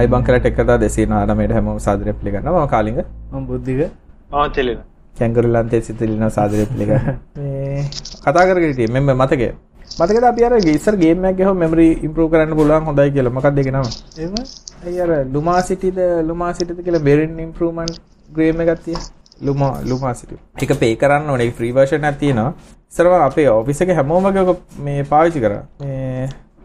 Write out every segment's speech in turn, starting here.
අයිබං කරට එක්කතා දෙසේ නානමට හැම සාදරය පිළිගන්නවා. කාලිග. මම බුද්ධික මම තෙලෙන. කැංගරලන්තේ සිතලින සාදරය පිළිග කතා කරගට මෙම මතක මතක අපි අර ගේසර් ගේමයක් ගහ මෙමරි ඉම්පරූ කරන්න පුළුවන් හොඳයි කියල. මකක් දෙගෙනම එම අයර ලුමා සිටිද ලුමා සිටිද කියලා බෙරින් ඉම්පරූමන්් ග්‍රේම ගත්තිය ලුමා ලුමා සිට එක පේ කරන්න ඕනේ. ෆ්‍රීවර්ෂණ ඇතියෙනවා සරව අපේ ඔෆිස එක හැමෝමක මේ පාවිචි කර.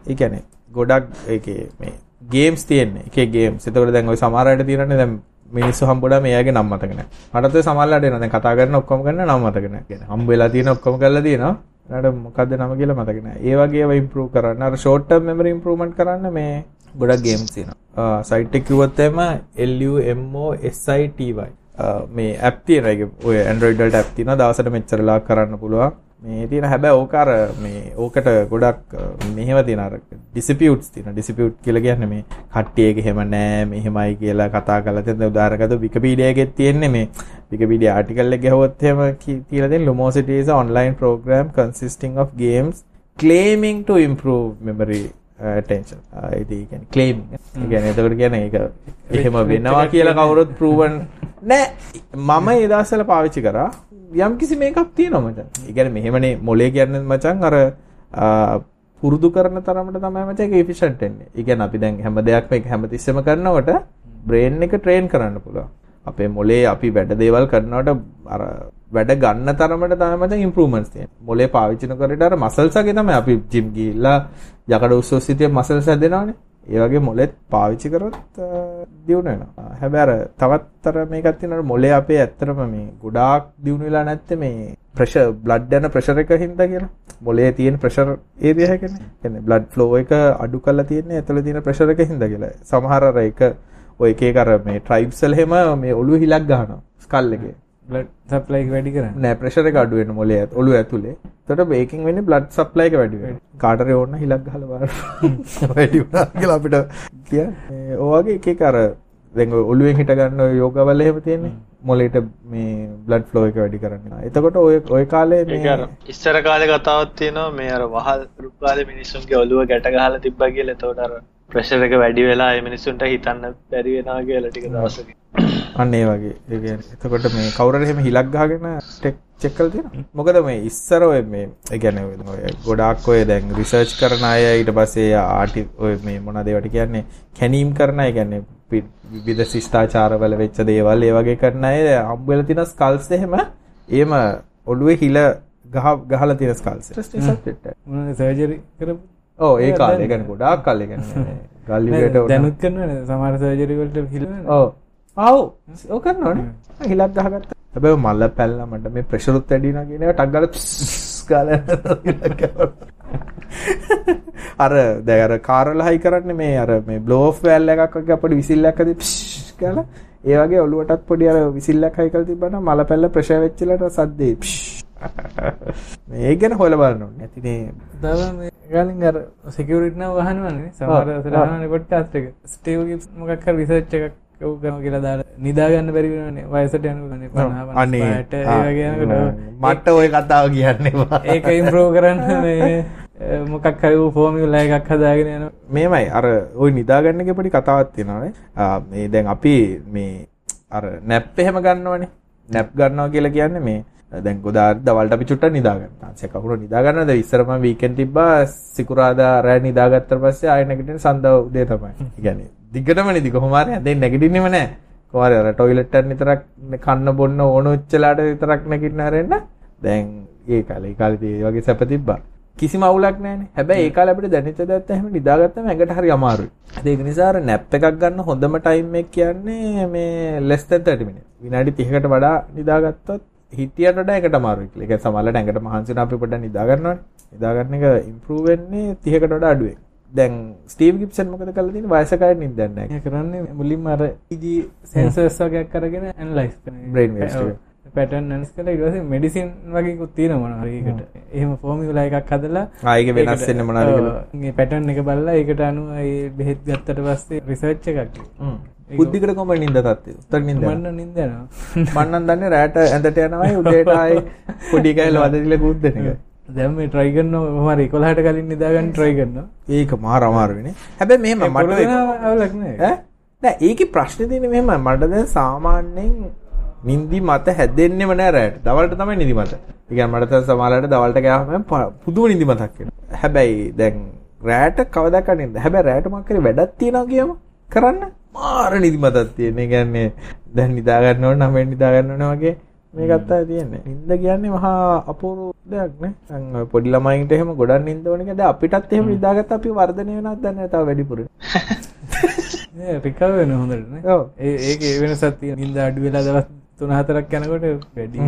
ඒකැනෙ ගොඩක් එක මේ ගේම්ස් තියෙන්නේ එක ගේම් සිතකට දැන් ඔය සමහරයට තියෙනනේ දැන් මිනිස්සු හම්බුණා මෙයාගේ නම් මතක නැහැ. මටත් සමහරලාට එනවා දැන් කතා කරන ඔක්කොම කරන නම් මතක නැහැ. කියන්නේ හම්බ වෙලා තියෙන ඔක්කොම කරලා තියෙනවා. එයාට මොකද්ද නම කියලා මතක නැහැ. ඒ වගේ ඒවා ඉම්ප්‍රූව් කරන්න අර ෂෝට් ටර්ම් මෙමරි ඉම්ප්‍රූව්මන්ට් කරන්න මේ ගොඩක් ගේම්ස් තියෙනවා. සයිට් එක කිව්වොත් එම LUMOSITY මේ ඇප් තියෙනවා. ඒක ඔය Android වලට ඇප් තියෙනවා. දවසට මෙච්චරලා කරන්න පුළුවන්. මේ තියෙන හැබැයි ඕක අර මේ ඕකට ගොඩක් මෙහෙම තියෙන අර ඩිසිපියුට්ස් තියෙන. ඩිසිපියුට් කියලා කියන්නේ මේ කට්ටියක එහෙම නෑ මෙහෙමයි කියලා කතා කරලා තියෙන. උදාහරණකට විකිපීඩියා එකේ තියෙන්නේ මේ විකිපීඩියා ආටිකල් එක ගහුවොත් එහෙම කියලා තියෙන lumosity is an online program consisting of games claiming to improve memory attention. ඒ කියන්නේ claiming. ඒ කියන්නේ එතකොට කියන්නේ ඒක එහෙම වෙනවා කියලා කවුරුත් proven නෑ. මම ඒ දවස්වල පාවිච්චි කරා යම් කිසි මේකක් තියෙනවා මචං. ඒ කියන්නේ මෙහෙමනේ මොලේ කියන්නේ මචං අර පුරුදු කරන තරමට තමයි මචං ඒක එෆිෂන්ට් වෙන්නේ. ඒ කියන්නේ අපි දැන් හැම දෙයක්ම එක හැමතිස්සෙම කරනකොට බ්‍රේන් එක ට්‍රේන් කරන්න පුළුවන්. අපේ මොලේ අපි වැඩ දේවල් කරනකොට අර වැඩ ගන්න තරමට තමයි මචං ඉම්ප්‍රූව්මන්ට්ස් තියෙන්නේ. මොලේ පාවිච්චි නොකරට අර මසල්ස් වගේ තමයි අපි ජිම් ගිහිල්ලා යකඩ උස්සොස් සිටිය මසල්ස් හැදෙනවනේ. ඒ වගේ මොලෙත් පාවිච්චි කරොත් දියුණු වෙනවා. හැබැයි අර තවත් අර මේකක් තියෙනවා මොලේ අපේ ඇත්තටම මේ ගොඩාක් දියුණු වෙලා නැත්තේ මේ ප්‍රෙෂර් බ්ලඩ් යන ප්‍රෙෂර් එක හින්දා කියලා. මොලේ තියෙන ප්‍රෙෂර් ඒරියා එකනේ. කියන්නේ බ්ලඩ් ෆ්ලෝ එක අඩු කරලා තියෙන්නේ ඇතුළේ තියෙන ප්‍රෙෂර් එක හින්දා කියලා. සමහර අර එක ඔය එක එක අර මේ ට්‍රයිබ්ස් වල හැම මේ ඔළුව හිලක් ගහනවා ස්කල් එකේ. බ්ලඩ් සප්ලයි වැඩි කරන්නේ. නෑ ප්‍රෙෂර් එක අඩු වෙන මොලේ ඔළුව ඇතුලේ. එතකොට මේකෙන් වෙන්නේ බ්ලඩ් සප්ලයි එක වැඩි වෙනවා. කාටරි ඕන්න හිලක් ගහලා බලන්න. වැඩි වුණා කියලා අපිට කියන්නේ. ඔය වගේ එක එක අර දැන් ඔය ඔළුවෙන් හිට ගන්න ඔය යෝගාවල එහෙම තියෙන්නේ. මොලේට මේ බ්ලඩ් ෆ්ලෝ එක වැඩි කරන්න. එතකොට ඔය ඔය කාලේ මේ ඉස්සර කාලේ කතාවක් තියෙනවා මේ අර වහල් රුපාලේ මිනිස්සුන්ගේ ඔළුව ගැට ගහලා තිබ්බා කියලා. එතකොට අර ප්‍රෙෂර් එක වැඩි වෙලා ඒ මිනිස්සුන්ට හිතන්න බැරි වෙනවා කියලා ටික දවසක. අන්න ඒ වගේ. ඒ කියන්නේ එතකොට මේ කවුරු හරි එහෙම හිලක් ගහගෙන ටෙක් චෙක් කරලා තියෙනවා. මොකද මේ ඉස්සර ඔය මේ ඒ කියන්නේ ඔය ගොඩාක් ඔය දැන් රිසර්ච් කරන අය ඊට පස්සේ ආටි ඔය මේ මොනවද ඒවට කියන්නේ කැනීම් කරන අය කියන්නේ විවිධ ශිෂ්ටාචාරවල වෙච්ච දේවල් ඒ වගේ කරන අය හම්බ වෙලා තියෙන ස්කල්ස් එහෙම එහෙම ඔළුවේ හිල ගහ ගහලා තියෙන ස්කල්ස්. ඉන්ට්‍රස්ටිං සබ්ජෙක්ට් එක. මොනවද සර්ජරි කරපු ඔව් ඒ කාලේ කියන්නේ ගොඩාක් කාලේ කියන්නේ ගල් යුගයට දැනුත් කරනවනේ සමහර සර්ජරි වලට හිලවන්නේ. ඔව්. ආව්. ඔව් කරනවනේ. හිලක් ගහගත්තා. හැබැයි මල්ල පැල්ලා මට මේ ප්‍රෙෂරුත් වැඩි වෙනවා කියන එක ටක් ගාලා අර දැන් අර කාරල හයි කරන්නේ මේ අර මේ බ්ලෝ ඔෆ් වැල් එකක් වගේ අපිට විසිල් එකක් අදී ගාලා ඒ වගේ ඔලුවටත් පොඩි අර විසිල් එකක් හයි කරලා තිබ්බනම් මල පැල්ල ප්‍රෙෂර් වෙච්චලට සද්දේ මේක ගැන හොයලා බලන්න ඕනේ. නැතිනේ ගාලින් අර සිකියුරිටි නම් වහනවනේ. සමහර සලහන පොඩ්කාස්ට් එක. ස්ටීව් ගිබ්ස් කවකන කියලා දාර නිදාගන්න බැරිවෙන වයසට යනුගන පනට මට ඔය කතාව කියන්න ඒක ඉම්ප්‍රෝ කරන්න මොකක් හරි ෆෝමිල්ල එකක් හදාගෙන යන මේමයි. අර ඔයි නිදාගන්නක පටි කතාවත් තියෙනවනේ. මේ දැන් අපි මේ අර නැප් එහෙම ගන්නවනේ. නැප් ගන්නවා කියලා කියන්න මේ දැන් ගොදා දවල්ට අපි චුට්ට නිදාගන්න සැකකුට නිදාගන්න ද ඉස්සරම වීකෙන් තිබ්බා සිකුරාදා රෑ නිදාගත්තර පස්සේ ආයනකට සඳව උදේ තමයි. ගැනේ දිගටම නිදි කොහොම හරි හැදෙන්නේ නැගිටින්නෙම නැහැ. කොහොම හරි අර টয়ලට් එකක් විතරක් කන්න බොන්න ඕන උච්චලාට විතරක් නැගිටින හැරෙන්න. දැන් ඒ කාලේ ඒ කාලේ ඒ වගේ සැප තිබ්බා. කිසිම අවුලක් නැහැනේ. හැබැයි ඒ කාලේ අපිට දැනෙච්ච දෙයක් එහෙම නිදාගත්තම ඇඟට හරි අමාරුයි. ඒක නිසා අර නැප් එකක් ගන්න හොඳම ටයිම් එක කියන්නේ මේ less than 30 minutes. විනාඩි 30කට වඩා නිදාගත්තොත් හිටියට වඩා ඒකට අමාරුයි කියලා. ඒ කියන්නේ සමහරවිට ඇඟට මහන්සි වෙන අපි පොඩ්ඩක් නිදා ගන්නවානේ. නිදා ගන්න එක ඉම්ප්‍රූව් වෙන්නේ 30කට වඩා අඩුවෙන්. දැන් ස්ටීව් ගිබ්සන් මොකද කරලා තියෙන්නේ වයසක අය නිින්දන්නේ නැහැ. ඒ කරන්නේ මුලින්ම අර EG සෙන්සර්ස් වගේක් අරගෙන ඇනලයිස්. බ්‍රේන් ඇනලයිස් කරලා ඊට පස්සේ මෙඩිසින් වගේකුත් හරි ඒකට. එහෙම ෆෝමියුලා එකක් හදලා ආ ඒක වෙනස් වෙන්නේ මොනවද කියලා. මේ පැටර්න් එක බලලා ඒකට අනුව ඒ බෙහෙත් ගත්තට පස්සේ රිසර්ච් එකක්. බුද්ධිකට කොහොම නිින්ද තත්ත්වය? උත්තර නිින්ද. මන්න නිින්ද යනවා. මම නම් දන්නේ රැට ඇඳට යනවායි උදේට ආයි පොඩි කෑල්ල වදදිලා කුද්දන එක. දැන් මේ try කරනවා කොහොම හරි 11ට කලින් නිදා ගන්න try කරනවා. ඒක මාර අමාරු වෙන්නේ. හැබැයි මෙහෙම මට ඒකේ ප්‍රශ්නේ තියෙන්නේ මෙහෙමයි මට දැන් සාමාන්‍යයෙන් නිින්දි මත හැදෙන්නෙම නෑ රැට. දවල්ට තමයි නිදි මත. ඒ කියන්නේ මට දැන් සමහරවිට දවල්ට ගියාම පුදුම නිදි මතක් වෙනවා. හැබැයි දැන් රැට කවදාක නින්ද. හැබැයි රැට මොකක් කරේ වැඩක් තියනවා කියම කරන්න මාර නිදි මතක් තියෙන. ඒ කියන්නේ දැන් නිදා ගන්න ඕන නම් නිදා ගන්න ඕන වගේ මේකත් තමයි තියෙන්නේ. නිින්ද කියන්නේ මහා අපූර්ව දෙයක් නේ. පොඩි ළමයින්ට එහෙම ගොඩක් නිින්ද ඕන එක දැන් අපිටත් එහෙම නිදාගත්ත අපි වර්ධනය වෙනවද දන්නේ තව වැඩිපුර. රිකව වෙන හොඳට නේ. ඔව්. ඒ ඒක වෙනසක් තියෙන. නිින්ද අඩු වෙලා දවස් 3-4ක් යනකොට වැඩි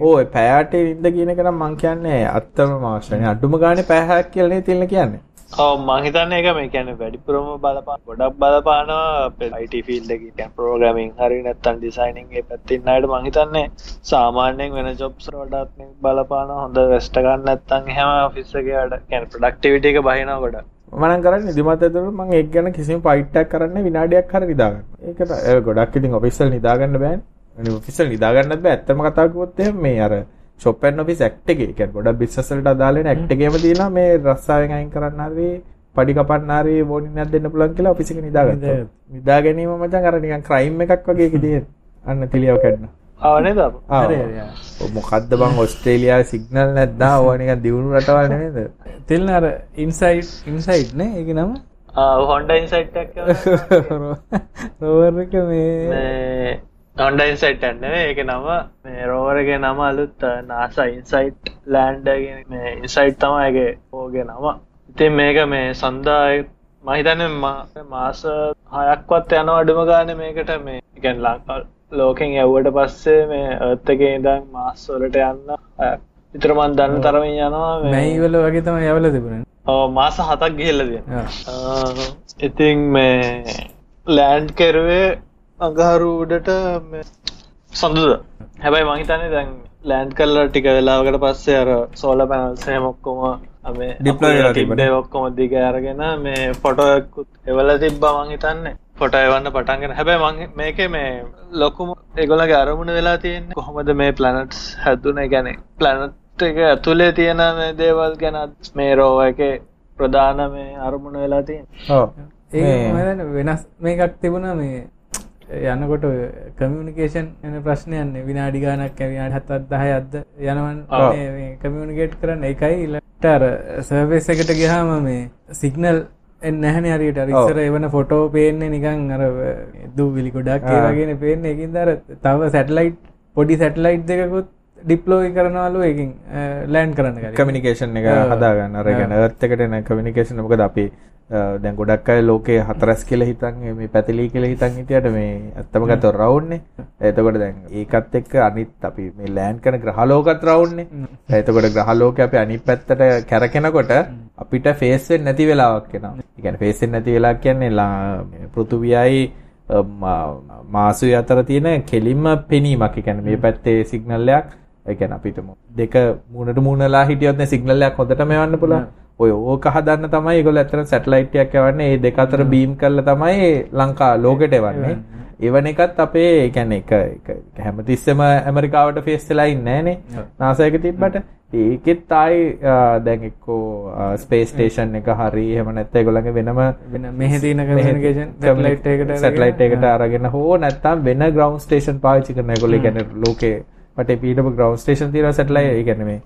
ඕ පැයට නිින්ද කියන එක නම් මං කියන්නේ අත්තම මාශ්‍රනේ අඩුම ගානේ පැය හැක් කියලා නේ තියෙන කියන්නේ. ඔව් මං හිතන්නේ ඒක මේ කියන්නේ වැඩිපුරම බලපාන ගොඩක් බලපානවා අපේ IT ෆීල්ඩ් එකේ කියන්නේ ප්‍රෝග්‍රෑමින් හරි නැත්නම් ඩිසයිනින් ඒ පැත්තේ ඉන්න අයට මං හිතන්නේ සාමාන්‍යයෙන් වෙන ජොබ්ස් වලටත් මේ බලපානවා හොඳ රෙස්ට් ගන්න නැත්නම් එහෙම ඔෆිස් එකේ වැඩ කියන්නේ ප්‍රොඩක්ටිවිටි එක බහිනවා ගොඩක් මම කරන්නේ නිදිමත ඇතුළත මම ඒක ගැන කිසිම ෆයිට් එකක් කරන්නේ විනාඩියක් හරි නිදා ගන්න. ඒකට ඒ ගොඩක් ඉතින් ඔෆිස් වල නිදා ගන්න බෑනේ. අනේ ඔෆිස් වල නිදා ගන්නත් බෑ. ඇත්තම කතා කිව්වොත් එහෙම මේ අර ඇන්ඩ් ඔෆිස් ඇක්ට් එකේ කියන්නේ ගොඩක් බිස්නස් වලට අදාළ වෙන ඇක්ට් එකේම තියෙනවා මේ රස්සාවෙන් අයින් කරන්න හරි පඩි කපන්න හරි වෝනින් එකක් දෙන්න පුළුවන් කියලා ඔෆිස් එක නිදා. නිදා ගැනීම මචං අර නිකන් ක්‍රයිම් එකක් වගේ තියෙන. අන්න පිළියව කැඩන. ආව නේද අප? ආ. හරි හරි ආ. ඔව් මොකද්ද බං ඕස්ට්‍රේලියාවේ සිග්නල් නැද්දා ඕවා නිකන් දියුණු රටවල් නෙමෙයිද? තෙල්න අර ඉන්සයිට් ඉන්සයිට් නේ ඒක නම ආ හොන්ඩා ඉන්සයිට් එකක් රෝවර් එක මේ ඉන්සයිට් එකක් නෙවෙයි ඒකේ නම මේ රෝවර් එකේ නම අලුත් NASA ඉන්සයිට් ලෑන්ඩර් කියන මේ ඉන්සයිට් තමයි ඒකේ ඕගේ නම. ඉතින් මේක මේ සන්දා මම හිතන්නේ මා- මාස 6ක්වත් යනවා අඩුම ගානේ මේකට මේ ඒ කියන්නේ ලංකා ලෝකෙන් යවුවට පස්සේ මේ අර්ත් එකේ ඉඳන් මාස් වලට යන්න හයක් විතර මම දන්න තරමින් යනවා මැයිවල වගේ තමයි යවල තිබුණේ ඔව් මාස 7ක් ගිහිල්ලා තියෙනවා. ආ. ආ, ඉතින් මේ ලෑන්ඩ් කෙරුවේ අඟහරු උඩට මේ සඳුද. හැබැයි මං හිතන්නේ දැන් ලෑන්ඩ් කරලා ටික වෙලාවකට පස්සේ අර සෝලර් පැනල්ස් එහෙම ඔක්කොම මේ තිබ්බනේ. ඔක්කොම දිග අරගෙන මේ ෆොටෝ එකකුත් එවලා තිබ්බා මං හිතන්නේ. ෆොටෝ එවන්න පටන් ගන්න. හැබැයි මං මේකේ මේ ලොකුම ඒගොල්ලන්ගේ අරමුණ වෙලා තියෙන්නේ කොහොමද මේ ප්ලැනට්ස් හැදුනේ කියන්නේ ප්ලැනට් එක ඇතුලේ තියෙන මේ දේවල් ගැන මේ රෝව එකේ ප්‍රධාන මේ අරමුණ වෙලා තියෙන්නේ. ඔව්. ඒක මේ- මම දන්නේ වෙනස් මේකක් තිබුණා මේ යනකොට කමියුනිකේෂන් යන ප්‍රශ්නයන්නේ විනාඩි ගානක් විනාඩි 7ක් 10ක්ද යනවන් ඔව්. මේ මේ කමියුනිකේට් කරන්න ඊළඟට අර සර්විස් එකට ගියාම මේ සිග්නල් එන්නේ නැහනේ හරියට අර ඔව්. ඉස්සර එවන ෆොටෝ පේන්නේ නිකන් අර දූවිලි ගොඩක් ඒ ආ. වගේනේ පේන්නේ ඒකින්ද අර තව සැටලයිට් පොඩි සැටලයිට් දෙකකුත් ඩිප්ලෝයි කරනවලු ඒකින් ලෑන්ඩ් කරන්න. කමිනිකේෂන් එක. හදාගන්න අර ඔව්. ගැන අර්ත් එකට එන කමිනිකේෂන් මොකද අපි දැන් ගොඩක් අය ලෝකේ හතරස් කියලා හිතන් මේ පැතිලී කියලා හිතන් හිටියට මේ ඇත්තම ගත්තොත් රවුන්ඩ්නේ එතකොට දැන් ඒකත් එක්ක අනිත් අපි මේ ලෑන්ඩ් කරන ග්‍රහලෝකත් රවුන්ඩ්නේ එතකොට ග්‍රහලෝකේ අපි අනිත් පැත්තට කැරකෙනකොට අපිට ෆේස් වෙන්නේ නැති වෙලාවක් එනවා. ඒ කියන්නේ ෆේස් වෙන්නේ නැති වෙලාවක් කියන්නේ ලා- මේ පෘථුවියයි අ, මා- මාසුයි අතර තියෙන කෙලින්ම පෙනීමක්. කියන්නේ මේ පැත්තේ සිග්නල් එකක් ඒ කියන්නේ අපිට මු- දෙක මූණට මූණලා හිටියොත් නේ සිග්නල් එකක් හොඳටම යවන්න පුළුවන්. ඔය ඕක හදන්න තමයි ඒගොල්ලෝ ඇත්තට සැටලයිට් එකක් යවන්නේ. ඒ දෙක අතර බීම් කරලා තමයි ලංකා ලෝකෙට එවන්නේ. එවන එකත් අපේ කියන්නේ එක හැමතිස්සෙම ඇමරිකාවට ෆේස් වෙලා ඉන්නේ නැහනේ. NASA එක තිබ්බට ඒකෙත් ආයි අ, දැන් එක්කෝ ස්පේස් ස්ටේෂන් එක හරි එහෙම නැත්නම් ඒගොල්ලන්ගේ වෙනම වෙන මෙහෙ තියෙන කමියුනිකේෂන් සැටලයිට් එකට අරගෙන හෝ නැත්නම් වෙන ග්‍රවුන්ඩ් ස්ටේෂන් පාවිච්චි කරන ඒ කියන්නේ ලෝකේ වටේ පිටපු ග්‍රවුන්ඩ් ස්ටේෂන් තියෙනවා සැටලයිට් ඒ කියන්නේ මේ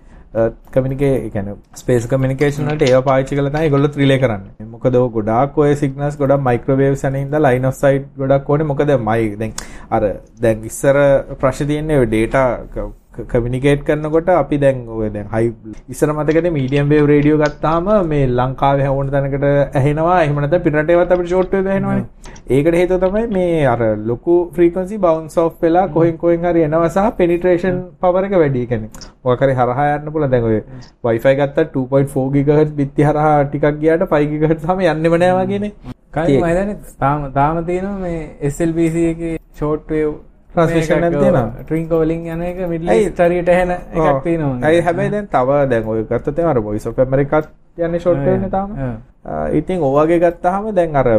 කමියුනිකේ ඒ කියන්නේ ස්පේස් කමියුනිකේෂන් වලට ඒවා පාවිච්චි කරලා තමයි ඒගොල්ලෝ රිලේ කරන්නේ. මොකද ඔය ගොඩාක් ඔය සිග්නල්ස් ගොඩක් මයික්‍රෝවේව්ස් යන ඉඳලා ලයින් ඔෆ් සයිට් ගොඩක් ඕනේ. මොකද මයි දැන් අර දැන් ඉස්සර ප්‍රශ්න තියෙන්නේ කමියුනිකේට් කරනකොට අපි දැන් ඔය දැන් හයි ඉස්සර මතකද මීඩියම් වේව් රේඩියෝ ගත්තාම මේ ලංකාවේ ඕන තැනකට ඇහෙනවා එහෙම නැත්නම් පිටරටේවත් අපිට ෂෝට් වේව් ඇහෙනවනේ. ඒකට හේතුව තමයි මේ අර ලොකු ෆ්‍රීකවන්සි බවුන්ස් ඔෆ් වෙලා කොහෙන් කොහෙන් හරි එනවා සහ පෙනිට්‍රේෂන් පවර් එක වැඩි. කියන්නේ මොකක් හරි හරහා යන්න පුළුවන්. දැන් ඔය Wi-Fi ගත්තා 2.4 GHz බිත්ති හරහා ටිකක් ගියාට 5 GHz තාම යන්නෙම නෑ වගේනේ. කලින් මම හිතන්නේ තාම තාම තියෙනවා මේ SLBC එකේ ෂෝට් වේව් Transmission එකක් තියෙනවා. ට්‍රින්කෝ වලින් යන එක? ඊස්ට් හරියට එන එකක් තියෙනවා. ඇයි හැබැයි දැන් තව දැන් ඔය ගත්තොත් එහෙනම් අර Voice of America යන්නේ ෂොට් වෙන්නේ තාම. ඉතින් ඔයගේ ගත්තාම දැන් අර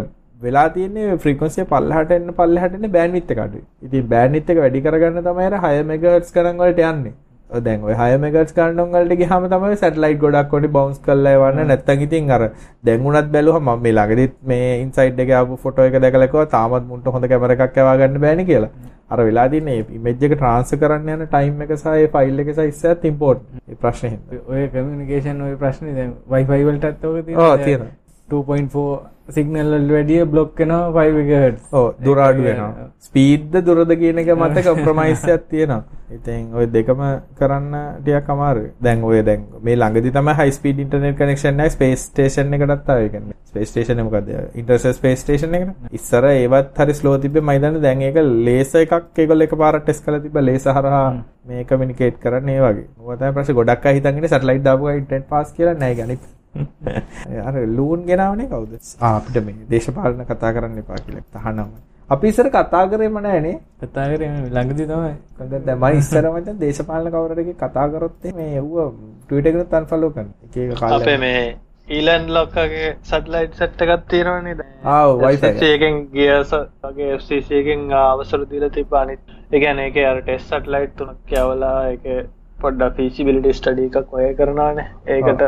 වෙලා තියෙන්නේ ෆ්‍රීකවන්සි එක පල්ලෙහාට එන්න පල්ලෙහාට එන්න බෑන්ඩ්විඩ්ත් එක අඩුයි. ඉතින් බෑන්ඩ්විඩ්ත් එක වැඩි කරගන්න තමයි අර 6 MHz ගණන් වලට යන්නේ. දැන් ඔය 6 මෙගාහර්ට්ස් ගන්නන් වලට ගියාම තමයි සැටලයිට් ගොඩක් ඔඩි බවුන්ස් කරලා එවන්න නැත්තම් ඉතින් අර දැන් උනත් බැලුවම මම මේ ළඟදිත් මේ ඉන්සයිඩ් එකේ ආපු ෆොටෝ එක දැකලා කිව්වා තාමත් මුන්ට හොඳ කැමරා එකක් එවා ගන්න බෑනේ කියලා. අර වෙලා තින්නේ ඉමේජ් එක ට්‍රාන්ස්ෆර් කරන්න යන ටයිම් එක සහ ඒ ෆයිල් එක සයිස් එකත් ඉම්පෝටන්ට්. ඒ ප්‍රශ්නේ. ඔය කමියුනිකේෂන් ඔය ප්‍රශ්නේ දැන් Wi-Fi වලටත් ඔක ඔව් තියෙනවා. තියෙනවා. 2.4 සිගනල් වලට වැඩිය බ්ලොක් වෙනවා 5 GHz. ඔව් දුර අඩු වෙනවා. ස්පීඩ්ද දුරද කියන එක මත කොම්ප්‍රොමයිස් එකක් තියෙනවා. ඉතින් ওই දෙකම කරන්න ටිකක් අමාරුයි. දැන් ඔය දැන් මේ ළඟදි තමයි හයි ස්පීඩ් ඉන්ටර්නෙට් කනෙක්ෂන් එකයි ස්පේස් ස්ටේෂන් එකටත් ආවේ. කියන්නේ ස්පේස් ස්ටේෂන් එක මොකද්ද? ඉන්ටර්සෙප් ස්පේස් ස්ටේෂන් එකනේ. ඉස්සර ඒවත් හරි ස්ලෝ තිබ්බේ මම හිතන්නේ දැන් ඒක ලේසර් එකක් ඒගොල්ලෝ එකපාරට ටෙස්ට් කරලා තිබ්බා ලේසර් හරහා මේ කමියුනිකේට් කරන්න ඒ වගේ. ඕවා තමයි ප්‍රශ්නේ ගොඩක් අය හිතන් ඉන්නේ සැටලයිට් දාපු ගා ඉන්ටර්නෙට් පාස් කියලා නෑ අනිත් අර ලූන් ගෙනාවනේ කවුද? ආ අපිට මේ දේශපාලන කතා කරන්න එපා කියලා තහනම්. අපි ඉස්සර කතා කරේම නෑනේ. කතා කරේ ළඟදී තමයි. කොහොමද දැන් මම ඉස්සර මචං දේශපාලන කවුරුරගේ කතා කරොත් මේ යවුව ට්විටර් එකෙත් අන්ෆලෝ කරන. එක එක කාලේ. අපේ මේ ඊලන් ලොක්කගේ සටලයිට් සෙට් එකක් තියෙනවනේ දැන්. ආ ඔව් Wi-Fi. FCC එකෙන් ගියර්ස් වගේ FCC එකෙන් අවසර දීලා තිබ්බ අනිත් ඒ කියන්නේ ඒකේ අර ටෙස්ට් සටලයිට් තුනක් යවලා ඒකේ පොඩ්ඩක් feasibility study එකක් ඔය කරනවානේ. ඒකට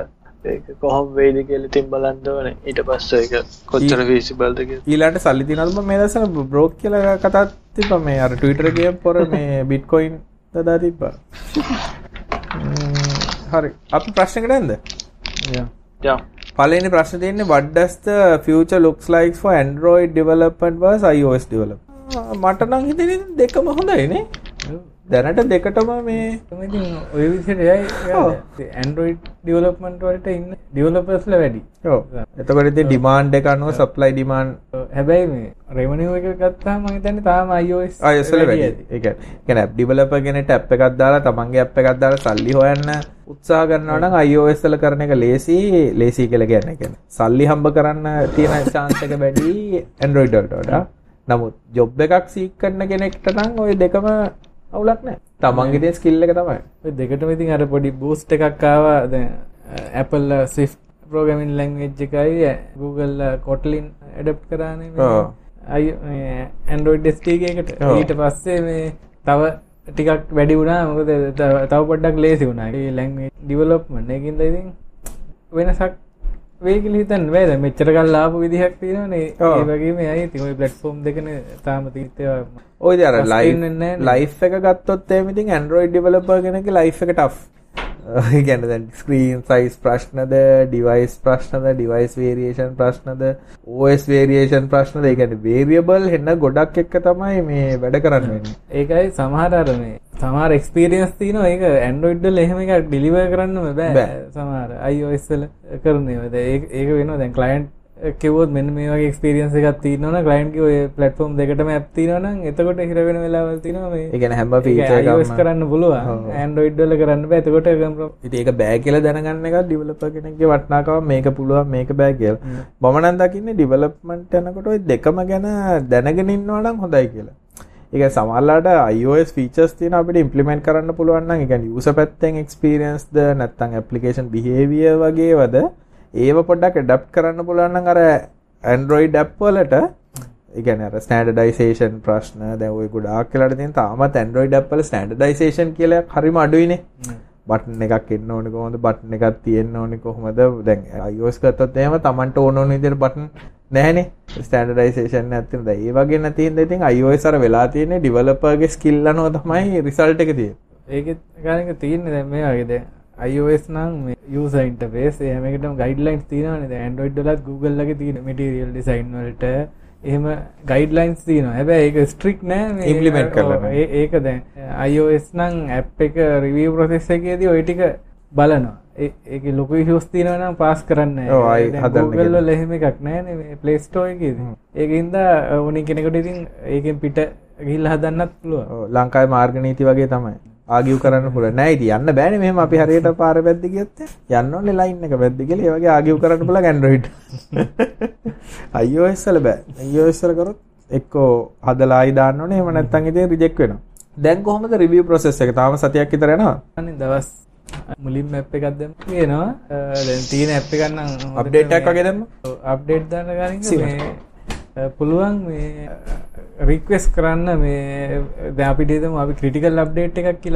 ඒක කොහොම වෙයිද කියලා ඉතින් බලන්න ඕනේ. ඊට පස්සේ ඒක කොච්චර ද කියලා. ඊළඟට සල්ලි මම මේ දවස්වල බ්‍රෝක් කියලා කතා තිබ්බා මේ අර ට්විටර් එකේ පොර මේ බිට්කොයින් දදා තිබ්බා. හරි. අපි ප්‍රශ්නකට. යා. පළවෙනි ප්‍රශ්නේ තියෙන්නේ what does the future looks like for android development versus ios development ආ, මට නම් හිතෙන්නේ දෙකම හොඳයි නේ දැනට දෙකටම මේ ඔය විදිහට යයි. ඔව්. Android development වලට ඉන්න developers ලා වැඩි. ඔව්. එතකොට ඉතින් ඩිමාන්ඩ් එක අනුව සප්ලයි ඩිමාන්ඩ් හැබැයි මේ revenue එක ගත්තාම මම හිතන්නේ තාම iOS වල වැඩි. කියන්නේ app developer කෙනෙක්ට app එකක් දාලා තමන්ගේ app එකක් දාලා සල්ලි හොයන්න නම් iOS වල කරන එක ලේසි ලේසි කියලා කියන්නේ කියන්නේ සල්ලි හම්බ කරන්න තියෙන එක වැඩි වඩා. නමුත් ජොබ් එකක් සීක් කරන කෙනෙක්ට නම් ওই දෙකම අවුලක් නැහැ තමන්ගේ තියෙන ස්කිල් එක තමයි. දෙකටම ඉතින් අර පොඩි බූස්ට් එකක් ආවා. දැන් Apple Swift programming language එකයි Google Kotlin adapt කරානේ. අයි එකට. ඔව්. ඊට පස්සේ මේ තව ටිකක් වැඩි වුණා. මොකද තව පොඩ්ඩක් ලේසි වුණා. language development එකකින්ද ඉතින් වෙනසක් වෙයි කියලා හිතන්න බෑ දැන් මෙච්චර කල් ආපු විදිහක් තියෙනවනේ ඔව්. ඒ වගේම අය ওই platform දෙකනේ තාම තියෙනවා ඔය අර Trust ලයිෆ් වෙන්නේ නැහැ නේ. ලයිෆ් එක ගත්තොත් ඉතින් Android developer කෙනෙක්ගේ ලයිෆ් එක tough. කියන්නේ දැන් screen size ප්‍රශ්නද, device ප්‍රශ්නද, device variation ප්‍රශ්නද, OS variation ප්‍රශ්නද, කියන්නේ variable හෙන්න ගොඩක් එක්ක තමයි මේ වැඩ කරන්න. ඒකයි සමහර අර මේ සමහර එක්ස්පීරියන්ස් තියෙනවා. ඒක වල එහෙම එකක් ඩිලිවර් කරන්නම බෑ iOS වල කරන ඒක වෙනවා. දැන් client කිව්වොත් මෙන්න මේ වගේ එක්ස්පීරියන්ස් එකක් තියෙනවා නම් client කිව්ව ඔය platform දෙකටම නම් එතකොට හිර වෙන වෙලාවල් තියෙනවා මේ ඒ කියන්නේ හැම එකක්ම කරන්න. Android වල කරන්න ඉතින් ඒක බෑ කියලා දැනගන්න එක ඩිවෙලොපර් කෙනෙක්ගේ වටිනාකම මේක පුළුවන් මේක බෑ කියලා. මම නම් දකින්නේ ඩිවෙලොප්මන්ට් යනකොට ওই දෙකම ගැන දැනගෙන ඉන්නවා නම් හොඳයි කියලා. කියන්නේ සමහරලාට iOS features තියෙන අපිට implement කරන්න පුළුවන් කියන්නේ user පැත්තෙන් experience ද නැත්නම් application behavior වගේවද ඒව පොඩ්ඩක් adapt කරන්න පුළුවන් නම් අර Android app වලට ඒ කියන්නේ අර standardization ප්‍රශ්න ওই ගොඩාක් තියෙන තාමත් Android app වල standardization කියලා හරිම අඩුයිනේ. බටන් එකක් එන්න ඕනේ කොහොමද? බටන් එකක් තියෙන්න ඕනේ කොහොමද? දැන් iOS ගත්තොත් එහෙම Tamanට ඕන ඕන විදිහට බටන් නැහැනේ. ස්ටෑන්ඩඩයිසේෂන් තියෙනවා දැන් ඒ වගේ නැති හින්දා ඉතින් අර වෙලා තියෙන්නේ ඩෙවලොපර්ගේ ස්කිල් අනුව තමයි රිසල්ට් එක තියෙන්නේ. ඒකෙත් ගානක තියෙන්නේ දැන් මේ වගේ iOS නම් මේ user interface ඒ හැම එකටම guidelines තියෙනවානේ දැන් Android වලත් Google ලගේ තියෙන material design වලට එහෙම guidelines තියෙනවා. හැබැයි ඒක strict නෑ මේ Implement කරලා ඔව්, නෑ. ඒ- ඒක දැන් iOS නම් app එක review process එකේදී ওই ටික බලනවා. ඒ ලොකු issues තියෙනවා නම් pass කරන්නේ. වල එහෙම එකක් Store එකේදී. ඒකින්ද ඕනි කෙනෙකුට ඉතින් ඒකෙන් පිට ගිහිල්ලා හදන්නත් පුළුවන්. ඔව් ලංකාවේ මාර්ග නීති වගේ තමයි ආගියු කරන්න පුළුවන්. නෑ ඉතින් යන්න බෑනේ. මෙහෙම අපි හරියට පාර පැද්ද ගියොත් යන්න ඕනේ ලයින් එක පැද්ද කියලා. ඒ වගේ ආගියු කරන්න පුළුවන් Android iOS වල බෑ. iOS වල කරොත් එක්කෝ හදලා ආයි දාන්න ඕනේ. එහෙම නැත්නම් ඉතින් රිජෙක්ට් වෙනවා. දැන් කොහොමද රිවිව් process එක? තාම සතියක් විතර යනවා? අනේ දවස් මුලින්ම ඇප් එකක් දැම්ම කියනවා දැන් තියෙන ඇප් එකක් නම් අප්ඩේට් එකක් වගේ දැම්ම අප්ඩේට් දාන්න ගනින් පුළුවන් මේ රික්වෙස් කරන්න මේ දැපිටම අපි ක්‍රටිකල් අප්ඩේට් එකක් කියල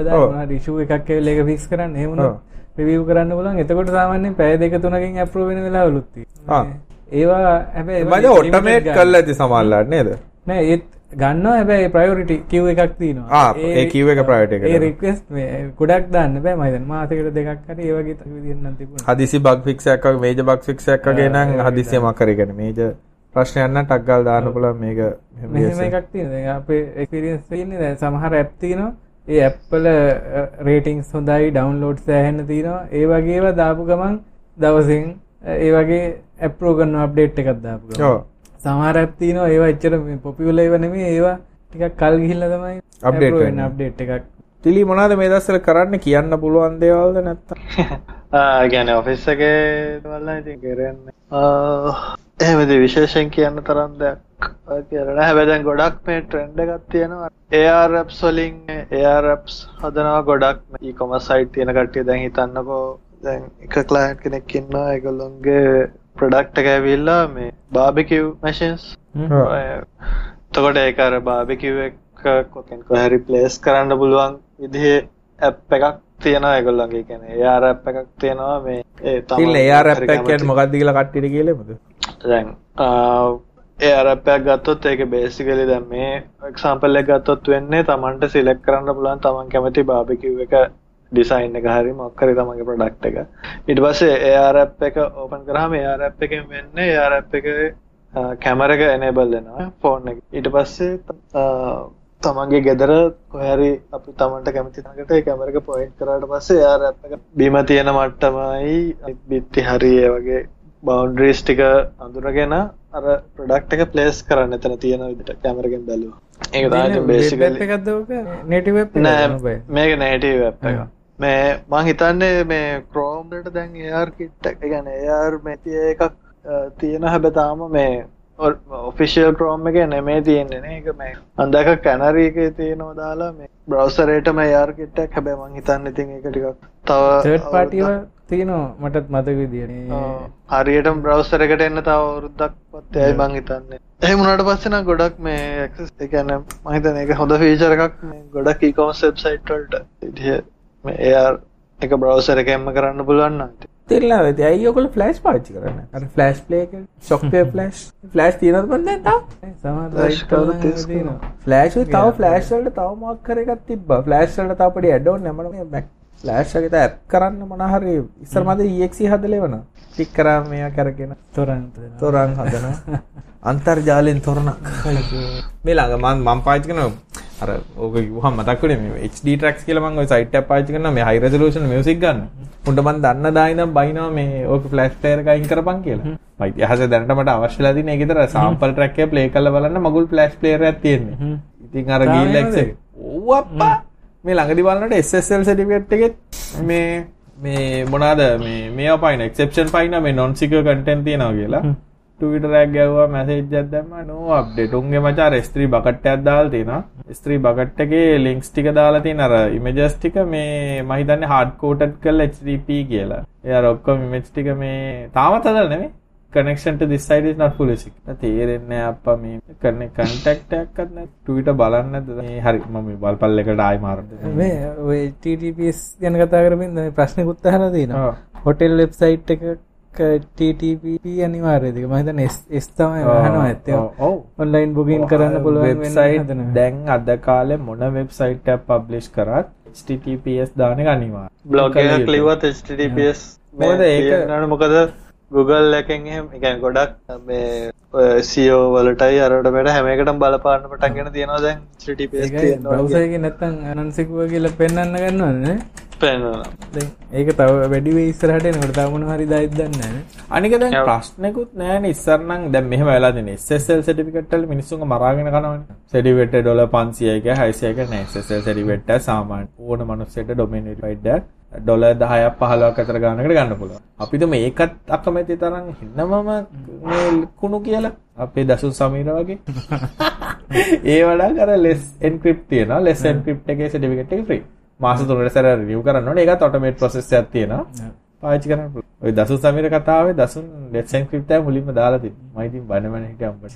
රිෂුව එකක් ලේක ෆික්ස් කරන්න. හෙමුණ පිවිව් කරන්න පුලන් එතකොට සාමාන්‍යෙන් පැය දෙක තුනකින් ඇප්‍රෝවෙන වෙලා ලුත්ති ඒවා හැබැ මද ඔටමේට් කල්ල ඇති සමල්ලට නේද? නෑ ඒත් ගන්න හැබැයි ප්‍රයෝරිටි කිව් එකක් තිනවා ඒ කිව එක ප්‍රයිට ඒ රික්වෙස් ගොඩක් දන්න බෑ. මයිද මාතකට දෙකක් හට ඒවගේ හදිසි බක් ෆික්ෂයක් මේජ බක් ෆික්ෂයක්ගේ නම් හදිසියම කරගෙන මේජ ප්‍රශ්නයන්න ටක්ගල් දාන පුල මේක මෙහෙම එකක් තියෙන අපේ එක්ස්පිරියන්ස් තියෙන්නේ දැන් සමහර ඇප් තියෙනවා. ඒ ඇප්වල රේටිංස් හොඳයි ඩවුන්ලෝඩ් සෑහෙන්න තියෙනවා. ඒ වගේව දාපු ගමන් දවසින් ඒ වගේ ඇප්රෝ කරන අප්ඩේට් එකක් දාපු ගමන්. සමහර ඇප් තියෙනවා ඒවා එච්චර පොපියුලර් ඒවා නෙමෙයි ඒවා ටිකක් කල් ගිහිල්ලා තමයි අප්ඩේට් අප්ඩේට් එකක්. ටිලි මොනවද මේ දවස්වල කරන්න කියන්න පුළුවන් දේවල්ද නැත්තම්? ගැන ඔෆිස් එකේ වල්ලා ඉතින් කරන්නේ එහෙමද විශේෂයෙන් කියන්න තරම් දෙයක් කරන හැබැයි දැන් ගොඩක් මේ ට්‍රෙන්ඩ් එකක් තියෙනවා. AR apps වලින් AR apps හදනවා ගොඩක්. E-commerce site තියෙන කට්ටිය දැන් හිතන්නකෝ. දැන් එක ක්ලයන්ට් කෙනෙක් ඉන්නවා. ඒගොල්ලොන්ගේ ප්‍රොඩක්ට් එක ඇවිල්ලා මේ බාබිකිව් මැෂින්ස් එතකොට ඒක අර බාබිකිව් එක කොතෙන් කොහරි ප්ලේස් කරන්න පුළුවන් විදිහේ ඇප් එකක් තියෙනවා ඒගොල්ලන්ගේ. කියන්නේ AR app එකක් තියෙනවා මේ. ඒ තමයි AR app එක කියන්නේ මොකක්ද කියලා කට්ටියට කියලෙමුද දැන් AR app එකක් ගත්තොත් ඒක බේසිකලි දැන් මේ එක්සැම්පල් එක ගත්තොත් වෙන්නේ Tamanට සිලෙක්ට් කරන්න පුළුවන් Taman කැමති බාබිකිව් එක ඩිසයින් එක හරි මොකක් හරි තමන්ගේ ප්‍රොඩක්ට් එක. ඊට පස්සේ AR app එක ඕපන් කරාම AR app එකෙන් වෙන්නේ AR app එකේ කැමර එක එනේබල් වෙනවා ෆෝන් එක. ඊට පස්සේ තමන්ගේ ගෙදර කොහරි අපි තමන්ට කැමති තැනකට ඒ කැමර එක පොයින්ට් කරාට පස්සේ AR app එක බිම තියෙන මට්ටමයි බිත්ති හරි ඒ වගේ බවුන්ඩරීස් ටික අඳුරගෙන අර ප්‍රොඩක්ට් එක ප්ලේස් කරන්න එතන තියෙන විදිහට කැමර එකෙන් බැලුවා. ඒක තමයි බේසිකලි නේටිව් වෙබ් නෑ මේක නේටිව් එක මේ මං හිතන්නේ මේ ක්‍රෝම්ලට දැන් AR කිට් එක ගැන AR මෙති එකක් තියෙන හැබැයි තාම මේ ඔෆිෂියල් ක්‍රෝම් එක නෙමේ තියෙන්නේ ඒක මේ අන්දක කැනරි එකේ තියෙනවා දාලා මේ බ්‍රවුසරේටම AR කිට් එකක්. හැබැයි මං හිතන්නේ ඉතින් ඒක ටිකක් තව පාටිව තියෙනවා මටත් මතක විදියට. හරියටම බ්‍රවුසර් එකට එන්න තව අවුරුද්දක් පස්සේ ඇයි මං හිතන්නේ? එහෙම වුණාට පස්සේ නම් ගොඩක් මේ ඇක්සස් ඒ කියන්නේ මම හිතන්නේ ඒක හොඳ ෆීචර් එකක් මේ ගොඩක් e-commerce වෙබ්සයිට් වලට. විදිහ මේ AR එක බ්‍රවුසර් එකෙන්ම කරන්න පුළුවන් නම් තෙල්ලා වෙති ඇයි ඔයගොල්ලෝ ෆ්ලෑෂ් පාවිච්චි කරන්නේ? අර ෆ්ලෑෂ් ප්ලේ එක සොෆ්ට්වෙයාර් ෆ්ලෑෂ් ෆ්ලෑෂ් තියෙනවද මන් දැන් තාම සමහර ෆ්ලෑෂ් තව ෆ්ලෑෂ් වලට තව මොකක් කර එකක් තිබ්බා. ෆ්ලෑෂ් වලට තව පොඩි ඇඩ් ඔන් නැමන මේ ෆ්ලෑෂ් එකට ඇප් කරන්න මොන හරි ඉස්සර මද EXE හදලා එවන ටික් කරාම මේවා කරගෙන තොරන් තොරන් හදනවා. අන්තර්ජාලයෙන් තොරණක්. මේ ළඟ මම කරන අර ඕක කිව්වහම මතක් වුණේ මේ HD tracks කියලා මම ওই site එක පාවිච්චි කරනවා. මේ high resolution music ගන්න. උන්ට මම දන්න දායි නම් බයිනවා මේ ඕක flash player එක අයින් කරපන් කියලා. මම ඉතිහාසය දැනට මට අවශ්‍යලා තියෙන ඒක විතර sample track එක play කරලා බලන්න මගුල් flash player එකක් තියෙන්නේ. ඉතින් අර ගිහිල්ලා එක්ස් ඔව් අප්පා මේ ළඟදි බලනකොට SSL certificate එකෙත් මේ මේ මොනවාද මේ මේවා පයින් exception පයින් මේ non secure content තියෙනවා කියලා. ටවිටර් එකක් ගැව්වා මැසේජ් එකක් දැම්මා no update. උන්ගේ මචං S3 බකට් එකක් දාලා තියෙනවා. S3 බකට් එකේ links ටික දාලා තියෙන අර images ටික මේ මම හිතන්නේ hard coded කරලා HTTP කියලා. අර ඔක්කොම image ටික මේ තාමත් හදලා නෙමෙයි connection to this side is not fully secure. තේරෙන්නේ අප්පා මේ කරන contact එකක්වත් නැත්. Twitter බලන්නේ නැද්ද? මේ හරි මම මේ වල්පල් එකට ආයි මාරන්න. මේ ඔය TTPS ගැන කතා කරමින් මේ ප්‍රශ්නකුත් අහලා තියෙනවා. හොටෙල් වෙබ්සයිට් එකක TTP අනිවාර්යද? මම හිතන්නේ S තමයි අහනවා ඇත්තේ. ඔන්ලයින් බුකින් කරන්න පුළුවන් වෙබ්සයිට් දැන් අද කාලේ මොන වෙබ්සයිට් එකක් පබ්ලිෂ් කරත් HTTPS දාන එක අනිවාර්යයි. බ්ලොග් එකක් ලිව්වත් HTTPS මොකද ඒක මොකද Google එකෙන් එහෙම කියන්නේ ගොඩක් මේ SEO වලටයි අරකට මෙට හැම එකටම බලපාන්න පටන් ගෙන තියෙනවා දැන්. Browser එකේ නැත්තම් අනන්සිකුව කියලා පෙන්වන්න ගන්නවද දැන් ඒක තව වැඩි ඉස්සරහට එනකොට තව මොන හරි දායිද දන්නේ නැහැ. අනික දැන් ප්‍රශ්නකුත් නෑනේ ඉස්සර නම් දැන් මෙහෙම වෙලා තියෙන SSL certificate වල මිනිස්සුන්ව මරාගෙන කනවනේ. certificate ඩොලර් 500ක 600ක නෑ SSL certificate සාමාන්‍ය ඕන මනුස්සයෙක්ට domain verified ඩොලර් 10ක් 15ක් අතර ගානකට ගන්න පුළුවන්. අපිට මේකත් අකමැති තරම් හින්නමම කුණු කියලා අපේ දසුන් සමීර වගේ. ඒ වඩා කර less encrypt තියෙනවා. less encrypt එකේ එක free. මාස 3කට සැර රිනිව් කරන්න ඕනේ. ඒකත් ඔටෝමේට් ප්‍රොසෙස් එකක් තියෙනවා. පාවිච්චි කරන්න. ඔය දසුන් සමීර කතාවේ දසුන් let's encrypt එක මුලින්ම දාලා තිබ්බා. මම ඉතින් බනමන හිටියම් අපිට.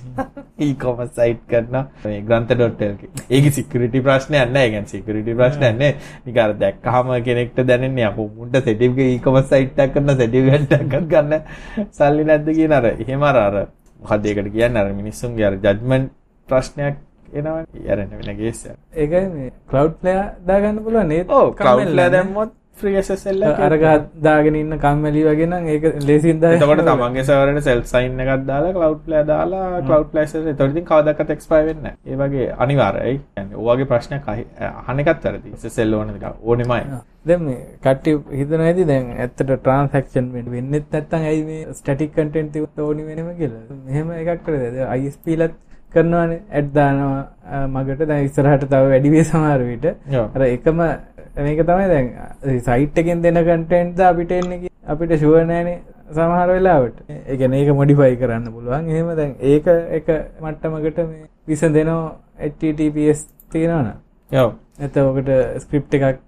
e-commerce site කරන මේ grantha.lk. ඒකේ security ප්‍රශ්නයක් නැහැ. ඒ කියන්නේ security ප්‍රශ්නයක් නැහැ. නිකන් අර දැක්කහම කෙනෙක්ට දැනෙන්නේ අපෝ මුන්ට certificate e-commerce site එකක් කරන certificate එකක් ගන්න සල්ලි නැද්ද කියන අර එහෙම අර අර මොකද ඒකට කියන්නේ අර මිනිස්සුන්ගේ අර ජජ්මන්ට් ප්‍රශ්නයක් එනවනේ. යරෙන්න වෙන කේස් එකක්. ඒකයි මේ ක්ලවුඩ් ප්ලේයර් දාගන්න පුළුවන් නේද? ඔව් cloud flare දැම්මොත් free SSL එක අර දාගෙන ඉන්න කම්මැලි වගේ නම් ඒක ලේසියෙන් දාන්න එතකොට තමන්ගේ සර්වර් එකට self sign එකක් දාලා cloud flare දාලා cloud flare SSL එතකොට ඉතින් කවදාකවත් expire වෙන්නේ නැහැ. ඒ වගේ අනිවාර්යයි. يعني ඔයගේ ප්‍රශ්නයක් අහන එකත් වැරදි. SSL ඕන එක ඕනෙමයි. දැන් මේ කට්ටිය හිතනවා ඇති දැන් ඇත්තට ට්‍රාන්සැක්ෂන් වෙන්නෙත් නැත්තම් ඇයි මේ ස්ටැටික් කන්ටෙන්ට් තියුත් ඕනි වෙනම කියලා. මෙහෙම එකක් කරද ISP ලත් කරනවානේ ඇඩ් දානවා මගට දැන් ඉස්සරහට තව වැඩි වේ සමහර විට. අර එකම මේක තමයි දැන් සයිට් එකෙන් දෙන කන්ටෙන්ට්ද අපිට එන්නේ අපිට ෂුවර් නෑනේ සමහර වෙලාවට. කියන්නේ ඒක මොඩිෆයි කරන්න පුළුවන්. එහෙම දැන් ඒක එක මට්ටමකට මේ විසඳෙනවා HTTPS තියෙනවනේ. ඔව්. එතකොට ස්ක්‍රිප්ට් එකක්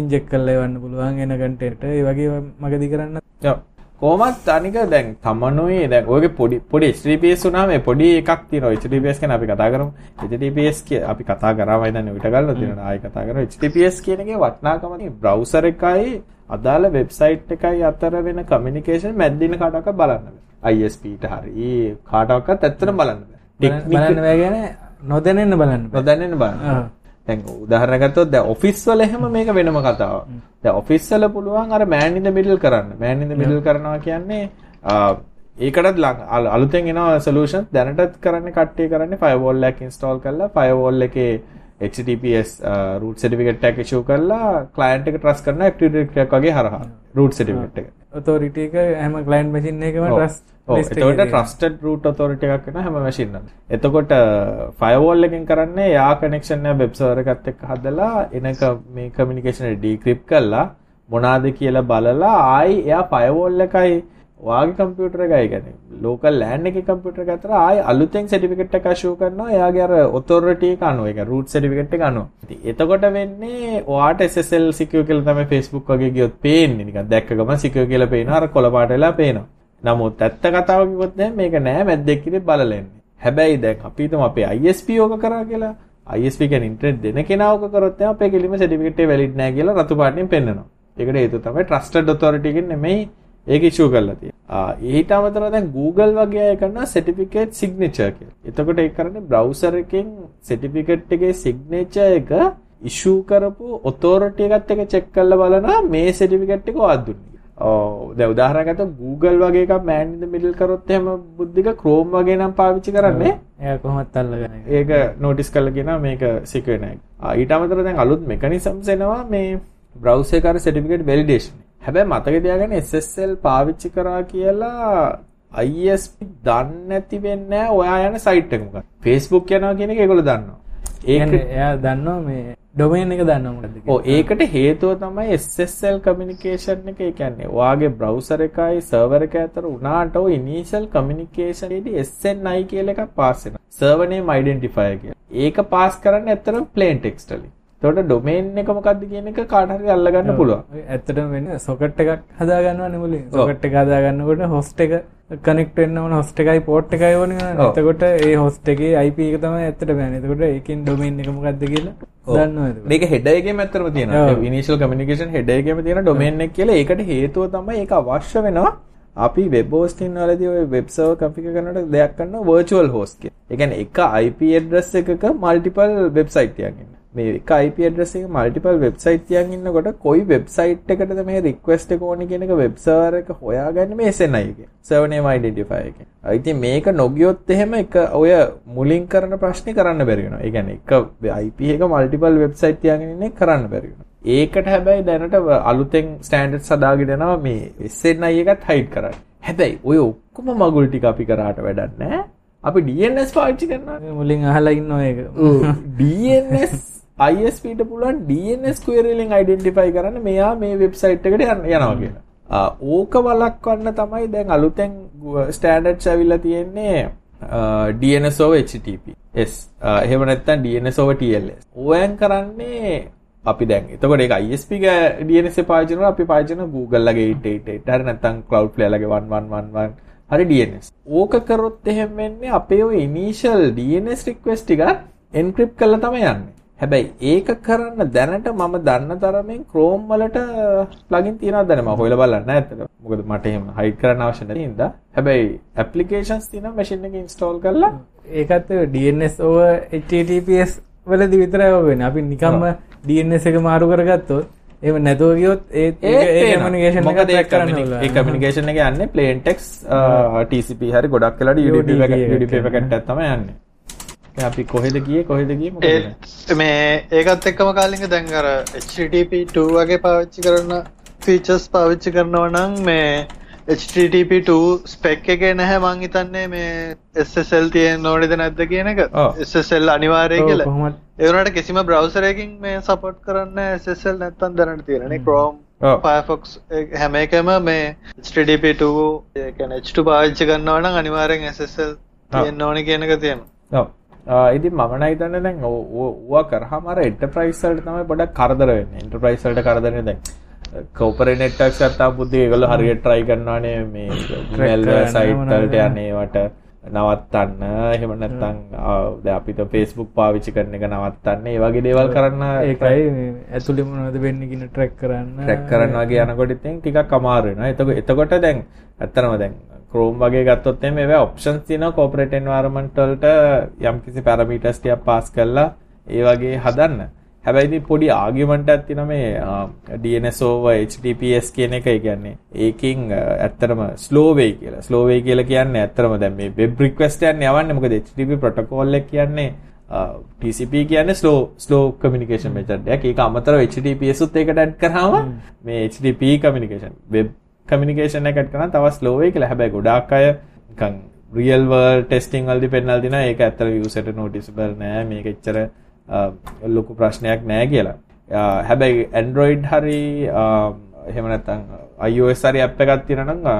ඉන්ජෙක්ට් කරලා එවන්න පුළුවන් එන කන්ටෙන්ට්. ඒ වගේ මගදී කරන්න. ඔව්. කොහොමත් අනික දැන් තමනුයි දැන් ඔයගේ පොඩි පොඩි HTTPS උනාම පොඩි එකක් තියෙනවා. HTTPS ගැන අපි කතා කරමු. HTTPS කිය අපි කතා කරාම ඉතින් ඊට ගල්ලා තියෙනවා. ආයෙ කතා කරමු. HTTPS කියන එකේ වටිනාකම තියෙන බ්‍රවුසර් එකයි අදාළ වෙබ්සයිට් එකයි අතර වෙන කමියුනිකේෂන් මැද්දින කාටවත් බලන්න බෑ. ISP ට හරි කාටවත් ඇත්තටම බලන්න බෑ. බලන්න බෑ කියන්නේ නොදැනෙන්න බලන්න නොදැනෙන්න බලන්න දැන් උදාහරණ ගත්තොත් දැන් ඔෆිස් වල එහෙම මේක වෙනම කතාවක්. දැන් ඔෆිස් වල පුළුවන් අර මෑන් ඉන් ද මිඩල් කරන්න. මෑන් ඉන් ද මිඩල් කරනවා කියන්නේ ඒකටත් අලුතෙන් එනවා සොලියුෂන් දැනටත් කරන්නේ කට්ටිය කරන්නේ ෆයර්වෝල් එකක් ඉන්ස්ටෝල් කරලා ෆයර්වෝල් එකේ HTTPS root certificate එකක් issue කරලා client එක trust කරන එකක් වගේ හරහා. Root certificate එක. එක හැම client machine එකකම trust එතකොට trusted root authority එකක් වෙනවා හැම එකම. එතකොට firewall එකෙන් කරන්නේ යා එක server එකත් එක්ක හදලා එනක මේ එක decrypt කරලා මොනවාද කියලා බලලා ආයි එයා firewall එකයි ඔයාගේ කම්පියුටර් එකයි කියන්නේ ලෝකල් ලෑන් එකේ කම්පියුටර් එක අතර ආයේ අලුතෙන් සර්ටිෆිකේට් එකක් අෂුව කරනවා එයාගේ අර ඔතොරිටි එක රූට් එක අනුව. ඉතින් එතකොට වෙන්නේ ඔයාට SSL secure කියලා තමයි Facebook වගේ ගියොත් පේන්නේ නිකන් දැක්ක ගමන් secure කියලා පේනවා අර කොළ පාට වෙලා පේනවා. නමුත් ඇත්ත කතාව කිව්වොත් දැන් මේක නෑ මැද්දෙක් ඉතින් බලලා එන්නේ. හැබැයි දැන් අපි හිතමු අපේ ISP ඕක කරා කියලා. ISP කියන්නේ ඉන්ටර්නෙට් දෙන කෙනා ඕක කරොත් එහම අපේ කෙලිම සර්ටිෆිකේට් එක වැලිඩ් නෑ කියලා රතු පාටින් පෙන්නනවා. ඒකට හේතුව තමයි trusted authority එකෙන් නෙමෙයි ඒක ඉෂුව කරලා තියෙනවා. ඊට අමතරව දැන් Google වගේ අය කරනවා certificate signature කියලා. එතකොට ඒක කරන්නේ browser එකෙන් certificate එකේ signature එක ඉෂුව කරපු authority එකත් එක check කරලා බලනවා මේ certificate එක ඔයාත් දුන්නේ. උදාහරණයක් ගත්තොත් Google වගේ එකක් man in the middle කරොත් එහෙම බුද්ධික Chrome වගේ නම් පාවිච්චි කරන්නේ. එයා කොහොමත් අල්ලගෙන. ඒක කරලා කියනවා මේක නෑ. ඊට අමතරව දැන් අලුත් mechanisms එනවා මේ එකේ certificate validation. හැබැයි මතක තියාගන්න SSL පාවිච්චි කරා කියලා ISP දන්නේ නැති වෙන්නේ ඔයා යන සයිට් එක මොකක්ද Facebook යනවා කියන එක ඒගොල්ලෝ දන්නවා ඒක එයා දන්නවා මේ ඩොමේන් එක දන්නවා මොකද්ද ඔව් ඒකට හේතුව තමයි SSL කමියුනිකේෂන් එක. ඒ කියන්නේ ඔයාගේ බ්‍රවුසර් එකයි සර්වර් එක අතර උනාට ඔය ඉනිෂියල් කමියුනිකේෂන් එකේදී SNI කියලා එකක් පාස් වෙනවා. සර්වර් නේම් අයිඩෙන්ටිෆයර් කියලා. ඒක පාස් කරන්නේ ඇත්තටම ප්ලේන් ටෙක්ස්ට් එතකොට ඩොමේන් එක මොකක්ද කියන එක කාට හරි අල්ලගන්න පුළුවන්. ඇත්තටම වෙන්නේ සොකට් එකක් හදා ගන්නවනේ මුලින්. සොකට් එක හදා ගන්නකොට හොස්ට් එක කනෙක්ට් වෙන්න ඕන හොස්ට් එකයි පෝට් එකයි ඕනේ. එතකොට ඒ හොස්ට් එකේ IP එක තමයි ඇත්තට බෑනේ. එතකොට ඒකෙන් ඩොමේන් එක මොකක්ද කියලා හෙඩර් එකේම ඇත්තටම තියෙනවා. ඉනිෂියල් කමියුනිකේෂන් හෙඩර් එකේම තියෙන ඩොමේන් එක කියලා. ඒකට හේතුව තමයි ඒක අවශ්‍ය වෙනවා. අපි වෙබ් හෝස්ටින් වලදී ඔය වෙබ් සර්වර් කන්ෆිගර් කරනකොට දෙයක් host කියලා. ඒ කියන්නේ එක IP address එකක තියන් ඉන්න. මේ එක IP address එක multiple website තියන් ඉන්නකොට කොයි website එකටද මේ request එක ඕනේ කියන එක web server එක හොයාගන්නේ මේ SNI එකේ. server name identifier එකේ. ඉතින් මේක නොගියොත් එහෙම එක ඔය මුලින් කරන ප්‍රශ්නේ කරන්න බැරි වෙනවා. ඒ කියන්නේ එක IP එක multiple website තියාගෙන ඉන්නේ කරන්න බැරි වෙනවා. ඒකට හැබැයි දැනට අලුතෙන් ස්ටෑන්ඩඩ්ස් හදාගෙන යනවා මේ SNI එකත් හයිඩ් කරන්න. හැබැයි ඔය ඔක්කොම මගුල් ටික අපි කරාට වැඩක් නැහැ. අපි DNS පාවිච්චි කරනවා. මුලින් අහලා ඉන්නවා ඒක. DNS ISPට පුළුවන් DNS query වලින් identify කරන්න මෙයා මේ වෙබ්සයිට් එකට යනවා කියලා. ඕක වළක්වන්න තමයි දැන් අලුතෙන් ස්ටෑන්ඩඩ්ස් ඇවිල්ලා තියෙන්නේ DNS over HTTP. S එහෙම නැත්නම් DNS over TLS. OAN කරන්නේ අපි දැන් එතකොට ඒක ISP ගේ DNS පාවිච්චි කරනවා අපි පාවිච්චි කරන Google ලගේ 888 හරි නැත්නම් Cloudflare ලගේ 1111 හරි DNS. ඕක කරොත් එහෙම වෙන්නේ අපේ ඔය ඉනිෂියල් DNS රික්වෙස්ට් ටික එන්ක්‍රිප්ට් කරලා තමයි යන්නේ. හැබැයි ඒක කරන්න දැනට මම දන්න තරමින් Chrome වලට ප්ලගින් තියෙනවද දැන මම හොයලා බලන්න නැහැ ඇත්තට. මොකද මට එහෙම හයිඩ් කරන්න අවශ්‍ය නැති හින්දා. හැබැයි ඇප්ලිකේෂන්ස් තියෙනවා මැෂින් එකේ ඉන්ස්ටෝල් කරලා ඒකත් DNS over HTTPS වලදී විතරයි ඔය වෙන්නේ. අපි නිකම්ම DNS එක මාරු කරගත්තොත් එහෙම නැතුව ගියොත් ඒ කමියුනිකේෂන් එක track කරන්න. ඒ කමියුනිකේෂන් එක යන්නේ plain text TCP හරි ගොඩක් වෙලාට UDP packet එකක් තමයි යන්නේ. අපි කොහෙද ගියේ? කොහෙද ගියේ? මේ ඒකත් එක්කම කාලින්ග දැන් අර HTTP2 වගේ පාවිච්චි කරන ෆීචර්ස් පාවිච්චි කරනවා නම් මේ HTTP2 ස්පෙක් එකේ නැහැ මං හිතන්නේ මේ SSL තියෙන්න ඕනේද නැද්ද කියන එක. SSL අනිවාර්යයි කියලා. ඒ වුණාට කිසිම බ්‍රවුසර් එකකින් මේ සපෝට් කරන්නේ SSL නැත්තම් දැනට තියෙනනේ Chrome. Firefox හැම එකම මේ HTTP2 ඒ කියන්නේ H2 පාවිච්චි කරනවා නම් අනිවාර්යෙන් SSL තියෙන්න ඕනේ කියන එක තියෙනවා. ඔව්. මම නම් හිතන්නේ දැන් ඕවා එන්ටර්ප්‍රයිස් වලට තමයි පොඩක් කරදර වෙන්නේ. එන්ටර්ප්‍රයිස් වලට කරදරනේ දැන් කෝපරේට් නෙට්වර්ක්ස් ගත්තාම බුද්ධි ඒගොල්ලෝ හරියට try කරනවානේ මේ යන්නේ ඒවට නවත්තන්න. එහෙම නැත්නම් ආ, දැන් අපිට Facebook පාවිච්චි කරන එක නවත්තන්න. ඒ වගේ දේවල් කරන්න ඒකයි මේ ඇතුළේ මොනවද වෙන්නේ කියන ට්‍රැක් කරන්න. ට්‍රැක් කරන්න වගේ යනකොට ඉතින් ටිකක් අමාරු වෙනවා. එතකොට එතකොට දැන් ඇත්තනම දැන් Chrome වගේ ගත්තොත් එimhe ඒවා options තියෙනවා corporate environment වලට යම්කිසි parameters ටිකක් pass කරලා ඒ වගේ හදන්න. හැබැයි ඉතින් පොඩි එකක් තියෙනවා මේ over HTTPS කියන එක. ඒ කියන්නේ ඒකෙන් slow way කියලා. way කියලා කියන්නේ ඇත්තටම දැන් මේ එකක් යවන්නේ මොකද HTTP එක කියන්නේ TCP කියන්නේ slow slow communication method එකක්. ඒක අමතරව HTTPS උත් ඒකට add කරාම මේ HTTP communication web communication එක add කරනවා තව slow way කියලා. හැබැයි ගොඩාක් අය නිකන් real world testing වලදී පෙන්නලා දිනවා ඒක ඇත්තට user ට noticeable නෑ මේක එච්චර අ, ලොකු ප්‍රශ්නයක් නෑ කියලා. අ, හැබැයි Android හරි අ, එහෙම නැත්නම් iOS හරි app එකක් තියෙනවා නම් අ,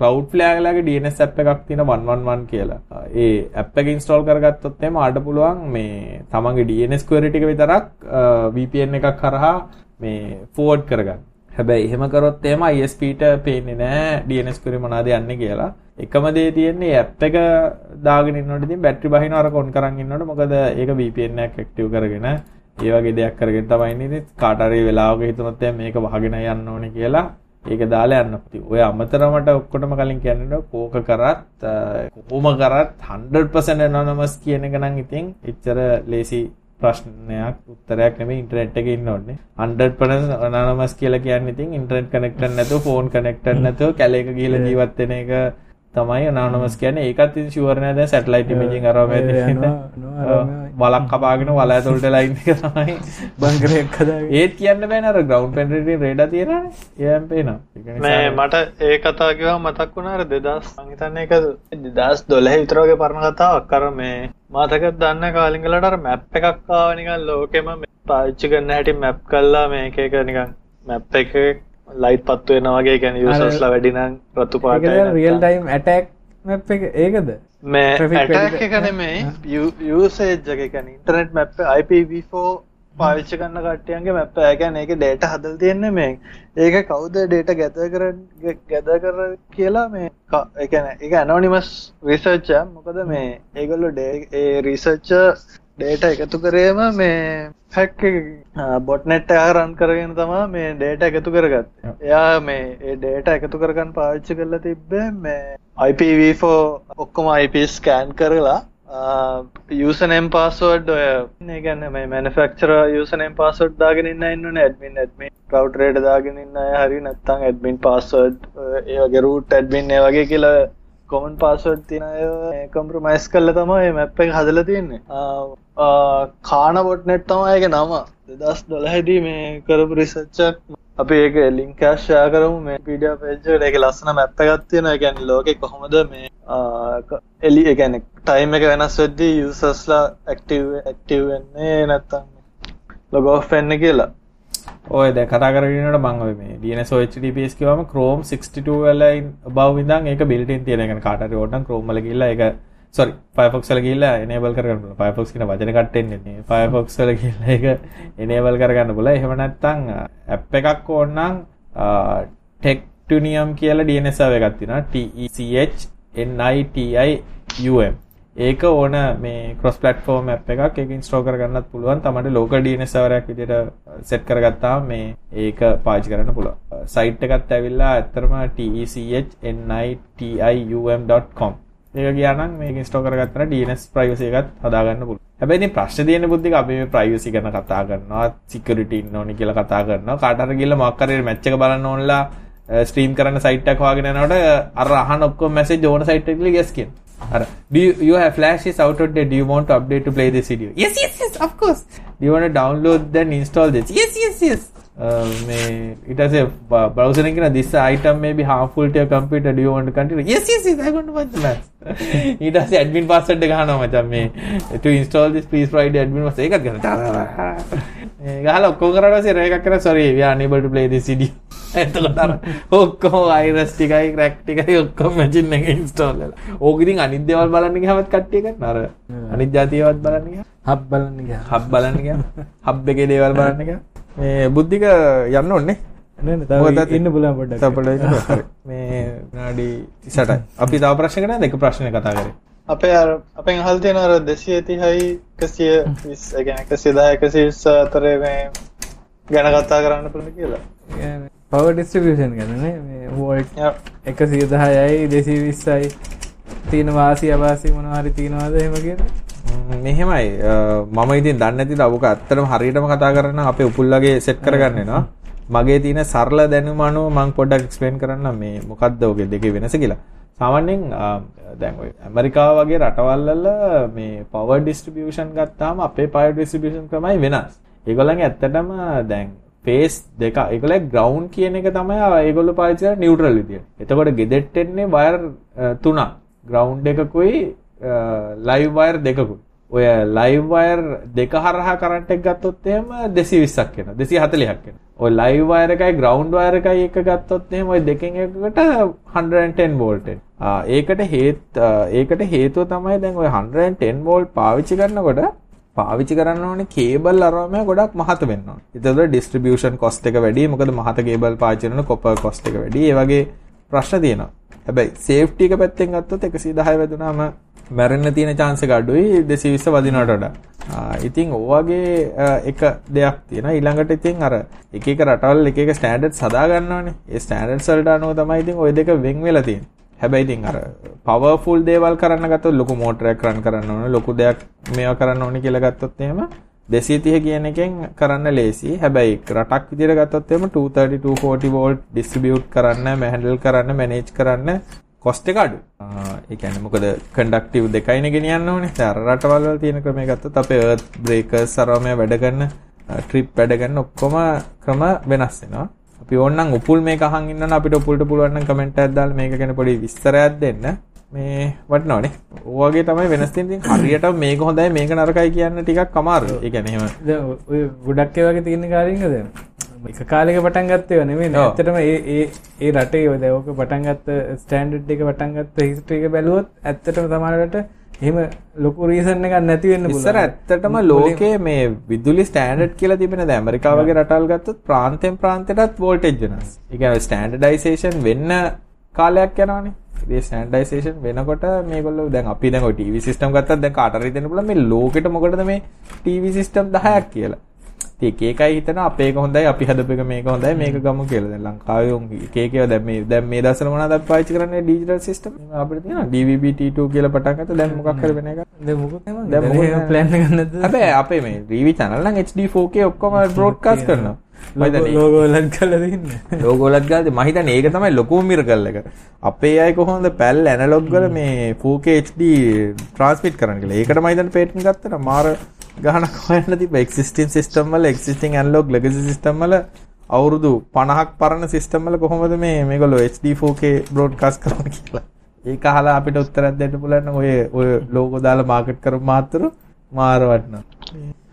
Cloudflare ලගේ DNS app එකක් තියෙනවා 111 කියලා. අ, ඒ app එක install කරගත්තොත් එහෙම ආඩ පුළුවන් මේ තමන්ගේ DNS query ටික විතරක් අ, VPN එකක් කරහා මේ forward කරගන්න. හැබැයි එහෙම කරොත් එහෙම ISP-ට පේන්නේ නැහැ DNS query මොනවද යන්නේ කියලා. එකම දේ තියෙන්නේ app එක දාගෙන ඉන්නකොට ඉතින් බැටරි බහිනවා අර කොන් කරන් ඉන්නකොට මොකද ඒක VPN එකක් ඇක්ටිව් කරගෙන ඒ වගේ දෙයක් කරගෙන තමයි ඉන්නේ. ඉතින් කාට හරි වෙලාවක හිතුනොත් එහෙනම් මේක වහගෙන යන්න ඕනේ කියලා ඒක දාලා යන්න. ඉතින් ඔය අමතරමට ඔක්කොටම කලින් කියන්නේ කෝක කරත් අ, කොහොම කරත් 100% anonymous කියන එක නම් ඉතින් එච්චර ලේසි ප්‍රශ්නයක් උත්තරයක් නෙමෙයි ඉන්ටර්නෙට් එකේ ඉන්න ඕනේ. 100% anonymous කියලා කියන්නේ ඉතින් ඉන්ටර්නෙට් කනෙක්ටර් නැතුව ෆෝන් කනෙක්ටර් නැතුව කැලේක ගිහලා ජීවත් වෙන එක තමයි anonymous කියන්නේ. ඒකත් ඉතින් ෂුවර් නෑ. දැන් සැටලයිට් ඉමේජින් අරව මේ. වලක් කපාගෙන වල ඇතුළට ලයින් එක තමයි. බංකරයක් හදාගෙන. ඒත් කියන්න බෑනේ අර ග්‍රවුන්ඩ් පෙනට්‍රේටින් රේඩා තියෙනවානේ. එයාම පේනවා ඒක නිසා මේ මට ඒ කතා කිව්වම මතක් වුණා අර 2000 මං හිතන්නේ ඒක 2012 විතර වගේ පරණ කතාවක්. අර මේ මාතකත් දන්න කාලින්ගලට අර මැප් එකක් ආව නිකන් ලෝකෙම පාවිච්චි කරන්න හැටි මැප් කළා මේක එක නිකන් මැප් එක ලයිට් පත්තු වෙනවා වගේ කියන්නේ යූසර්ස්ලා වැඩි නම් රතු ඒකද රියල් ටයිම් ඇටැක් මැප් එක? ඒකද? මේ ඇටැක්? එක නෙමෙයි යූසේජ් එක කියන්නේ ඉන්ටර්නෙට් මැප් IPv4 පාවිච්චි කරන කට්ටියන්ගේ මැප් එක. කියන්නේ ඒකේ data හදලා තියෙන්නේ මේ. ඒක කවුද data gather කරන්නේ gather කර කියලා මේ ඒ කියන්නේ ඒක anonymous researcher. මොකද මේ ඒගොල්ලෝ ඒ researcher data එකතු කරේම මේ hack botnet එක run කරගෙන තමයි මේ data එකතු කරගත්තේ. එයා මේ ඒ data එකතු කරගන්න පාවිච්චි කරලා තිබ්බේ මේ IPv4 ඔක්කොම IP scan කරලා යසනම් පස්සවඩ් ඔය ඒ කියන්නේ මේ මැනුෆැක්චරර් යසනම් පස්සවඩ් දාගෙන ඉන්න ඉන්නනේ ඇඩ්මින් ඇඩ්මින් ක්ලවුඩ් රේඩ් දාගෙන ඉන්න අය හරි නැත්නම් ඇඩ්මින් පාස්වර්ඩ් ඒ වගේ රූට් ඇඩ්මින් ඒ වගේ කියලා කොමන් පාස්වර්ඩ් තියෙන අය කම්ප්‍රොමයිස් කරලා තමයි මේ මැප් එක හදලා තියෙන්නේ. කාන බොට්නෙට් තමයි ඒක නම. 2012 දී මේ කරපු රිසර්ච් එකක් අපි ඒක ලින්ක් එක ෂෙයා කරමු මේ වීඩියෝ පේජ් එකට. ඒකේ ලස්සන මැප් එකක් තියෙනවා. ඒ කියන්නේ ලෝකේ කොහොමද මේ ආ, ක- එලි ඒ කියන්නේ ටයිම් එක වෙනස් වෙද්දී යූසර්ස්ලා ඇක්ටිව් ඇක්ටිව් වෙන්නේ නැත්නම් ලොග් ඔෆ් වෙන්නේ කියලා. ඔය දැන් කතා කරගෙන ඉන්නකොට මම ඔය මේ DNS HTTPS කිව්වම Chrome 62 වල above ඉඳන් ඒක built in තියෙන. ඒ කියන්නේ කාට හරි ඕන නම් Chrome වල ගිහිල්ලා ඒක සොරි ෆයෆොක්ස් වල ගිහිල්ලා enable කරගන්න පුළුවන්. ෆයෆොක්ස් කියන වචන කට්ටෙන්නේ නේ. ෆයෆොක්ස් වල ගිහිල්ලා ඒක enable කරගන්න පුළුවන්. එහෙම නැත්නම් uh, ඇප් එකක් ඕන නම් uh, ටෙක්ටුනියම් කියලා DNS server එකක් තියෙනවා. T E C H N I T I U M. ඒක ඕන මේ ක්‍රොස් ප්ලට්ෆෝර්ම් ඇප් එකක් ඒක ඉන්ස්ටෝල් කරගන්නත් පුළුවන්. තමයි ලෝකල් DNS server එකක් විදිහට සෙට් uh, කරගත්තාම මේ ඒක පාවිච්චි කරන්න පුළුවන්. සයිට් එකත් ඇවිල්ලා ඇත්තටම technium.com ඒක ගියා නම් මේක ඉන්ස්ටෝල් කරගත්තා නම් DNS privacy එකත් හදාගන්න පුළුවන්. හැබැයි ඉතින් ප්‍රශ්නේ තියෙන බුද්ධික අපි මේ privacy ගැන කතා කරනවා, security ඉන්න ඕනි කියලා කතා කරනවා. කාට හරි ගිහලා මොකක් හරි මැච් එක බලන්න ඕනලා ස්ට්‍රීම් කරන්න සයිට් එකක් හොයාගෙන යනකොට අර අහන ඔක්කොම මැසේජ් ඕන සයිට් එකට ගියස් කියන. අර do you, you have flash is out of date do you want to update to play this video yes yes yes of course do you want to download this yes yes yes මේ ඊට පස්සේ browser එකෙන් කියන this item may be harmful to your computer. Do you want to continue? Yes yes yes i want to watch the match. ඊට පස්සේ admin password එක ගහනවා මචං. මේ provide the admin password. ඒකත් ගන්නවා ඒ ගහලා පස්සේ රේ එකක් කරා. Are unable to play this video. එතකොට අර ඔක්කොම machine එකේ install වෙලා ඕක ඉතින් අනිත් දේවල් බලන්න ගියාමත් කට්ටිය කරන අර අනිත් જાතියවත් බලන්න ගියා. හබ් බලන්න ගියා. හබ් බලන්න ගියා. හබ් එකේ දේවල් බලන්න ගියා මේ බුද්ධික යන්න ඕනේ. නෑ නෑ තව ඉන්න පුළුවන් පොඩ්ඩක්. තපල මේ විනාඩි 38යි අපි තව ප්‍රශ්නයක නෑ දෙක ප්‍රශ්න කතා කරේ. අපේ අපෙන් අහලා තියෙන අර 230යි 120 ඒ කියන්නේ 110 120 අතරේ මේ ගැන කතා කරන්න පුළුවන් කියලා. පව ඩිස්ට්‍රිබියුෂන් ගැන නේ? මේ වෝල්ට් 110යි 220යි තියෙන වාසි අවාසි මොනවා හරි තියෙනවද එහෙම කියලා මෙහෙමයි මම ඉතින් දන්නේ නැතිද ඔබක ඇත්තටම හරියටම කතා කරන්න අපේ උපුල්ලගේ සෙට් කරගන්න වෙනවා මගේ තියෙන සරල දැනුම අනුව මම පොඩ්ඩක් එක්ස්ප්ලেইন කරන්න මේ මොකද්ද ඔගේ දෙකේ වෙනස කියලා. සාමාන්‍යයෙන් දැන් ඔය ඇමරිකාව වගේ රටවල් වල මේ පවර් ඩිස්ට්‍රිබියුෂන් ගත්තාම අපේ පවර් ඩිස්ට්‍රිබියුෂන් ක්‍රමයි වෙනස්. ඒගොල්ලන්ගේ ඇත්තටම දැන් ෆේස් දෙක ඒගොල්ලෝ ග්‍රවුන්ඩ් කියන එක තමයි ඒගොල්ලෝ පාවිච්චි කරන්නේ නියුට්‍රල් විදියට. එතකොට ගෙදෙට්ට එන්නේ වයර් තුනක්. ග්‍රවුන්ඩ් එකකුයි ලයිව් වයර් දෙකකුයි. ඔය ලයිව් වයර් දෙක හරහා කරන්ට් එක ගත්තොත් එහෙම 220ක් වෙනවා 240ක් වෙනවා. ඔය ලයිව් වයර් එකයි ග්‍රවුන්ඩ් වයර් එකයි එක ගත්තොත් එහෙම ඔය දෙකෙන් එකකට 110 වෝල්ට් ඒකට හේත් ඒකට හේතුව තමයි දැන් ඔය 110 වෝල්ට් පාවිච්චි කරනකොට පාවිච්චි කරන්න ඕනේ කේබල් අරවම ගොඩක් මහත වෙන්න ඕනේ. ඒතකොට ඩිස්ට්‍රිබියුෂන් කොස්ට් එක වැඩි. මොකද මහත කේබල් පාවිච්චි කරන කොපර් කොස්ට් එක වැඩි. ඒ වගේ ප්‍රශ්න තියෙනවා. හැබැයි සේෆ්ටි එක පැත්තෙන් ගත්තොත් 110 වැදුනාම මැරෙන්න තියෙන chance එක අඩුයි 220 වදිනවට වඩා. ඉතින් ඔයගේ එක දෙයක් තියෙනවා. ඊළඟට ඉතින් අර එක එක රටවල් එක එක ස්ටෑන්ඩඩ්ස් හදා ගන්නවානේ. ඒ ස්ටෑන්ඩඩ්ස් වලට අනුව තමයි ඉතින් ওই දෙක වෙන් වෙලා තියෙන්නේ. හැබැයි ඉතින් අර පවර්ෆුල් දේවල් කරන්න ගත්තොත් ලොකු මෝටරයක් රන් කරන්න ඕනේ. ලොකු දෙයක් මේවා කරන්න ඕනේ කියලා ගත්තොත් එහෙම 230 කියන එකෙන් කරන්න ලේසි. හැබැයි රටක් විදිහට ගත්තොත් එහෙම 230 240 වෝල්ට් ඩිස්ට්‍රිබියුට් කරන්න, හැන්ඩල් කරන්න, මැනේජ් කරන්න කොස්ට් එක අඩුයි. ඒ කියන්නේ මොකද කන්ඩක්ටිව් දෙකයිනේ ගෙනියන්න ඕනේ. දැන් අර රටවල් වල තියෙන ක්‍රමය ගත්තොත් අපේ අර්ත් බ්‍රේකර්ස් අරම වැඩ ගන්න ට්‍රිප් වැඩ ගන්න ඔක්කොම ක්‍රම වෙනස් වෙනවා. අපි ඕනනම් උපුල් මේක අහන් ඉන්නනම් අපිට උපුල්ට පුළුවන් නම් කමෙන්ට් එකක් දාලා මේක ගැන පොඩි විස්තරයක් දෙන්න. මේ වටනවනේ. ඔයගේ තමයි වෙනස් තියෙන ඉතින් හරියට මේක හොඳයි මේක නරකයි කියන්න ටිකක් දැන් ඔය ගොඩක් වගේ තියෙන කාරින්ග දැන් එක කාලෙක පටන් ගත්තේ නෙමෙයි ඇත්තටම ඒ ඒ රටේ ඔය දැන් ඕක පටන් ගත්ත ස්ටෑන්ඩඩ් එක පටන් ගත්ත හිස්ටරි එක බැලුවොත් ඇත්තටම සමහරවිට එහෙම ලොකු රීසන් එකක් නැති වෙන්න පුළුවන්. ඉස්සර ඇත්තටම ලෝකයේ මේ විදුලි ස්ටෑන්ඩඩ් කියලා තිබෙන දැන් ඇමරිකාව වගේ රටවල් ගත්තොත් ප්‍රාන්තෙන් ප්‍රාන්තයටත් වෝල්ටේජ් වෙනස්. ඒ කියන්නේ ස්ටෑන්ඩඩයිසේෂන් වෙන්න කාලයක් යනවානේ. ස්ටෑන්ඩයිසේෂන් වෙනකොට මේගොල්ලෝ දැන් අපි ඔය ටීවී සිස්ටම් ගත්තත් දැන් කාට හරි දෙන්න පුළුවන් මේ ලෝකෙට මොකටද මේ ටීවී සිස්ටම් 10ක් කියලා. එක එකයි හිතන අපේක හොඳයි අපි හදපු එක මේක හොඳයි මේක ගමු කියලා. ලංකාවේ එක එකව දැන් මේ මේ දවස්වල මොනවද අපි පාවිච්චි කරන්නේ ඩිජිටල් සිස්ටම්. අපිට T2 කියලා පටන් ගත්තා. දැන් මොකක් හරි වෙන එකක්. දැන් මොකද දැන් මොකද ප්ලෑන් එක නැද්ද? හැබැයි අපේ මේ TV channel නම් HD 4K ඔක්කොම බ්‍රෝඩ්කාස්ට් කරනවා. ලෝගෝලත් කළා දෙන්නේ. ලෝගෝලත් ගාලා මම හිතන්නේ ඒක තමයි ලොකුම මිරකල් එක. අපේ අය කොහොමද පැල් ඇනලොග් වල මේ 4K HD ට්‍රාන්ස්මිට් කරන්න කියලා. ඒකට මම හිතන්නේ පේටන්ට් ගත්තා මාර ගහනක් හොයන්න තිබ්බ එක්සිස්ටිං සිස්ටම් වල එක්සිස්ටිං ඇනලොග් ලෙගසි සිස්ටම් වල අවුරුදු 50ක් පරණ සිස්ටම් වල කොහොමද මේ මේගොල්ලෝ HD 4K බ්‍රෝඩ්කාස්ට් කරන්නේ කියලා. ඒක අහලා අපිට උත්තරයක් දෙන්න පුළුවන් ඔය ඔය ලෝගෝ දාලා මාකට් කරපු මාතරු මාර වටනවා.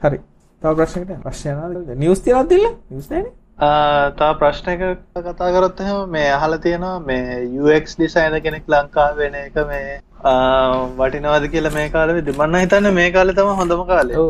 හරි. තව ප්‍රශ්නයකට ප්‍රශ්න යනවාද? නිවුස් තියනවද දෙන්න? නිවුස් නැහැනේ. තව ප්‍රශ්නයක කතා කරොත් එහෙම මේ අහලා තියෙනවා මේ UX ඩිසයිනර් කෙනෙක් ලංකාවේ වෙන එක මේ වටිනවද කියලා මේ කාලෙ දෙමන්න හිතන්න මේ කාලෙ තම හොඳම කාලේ ඔව්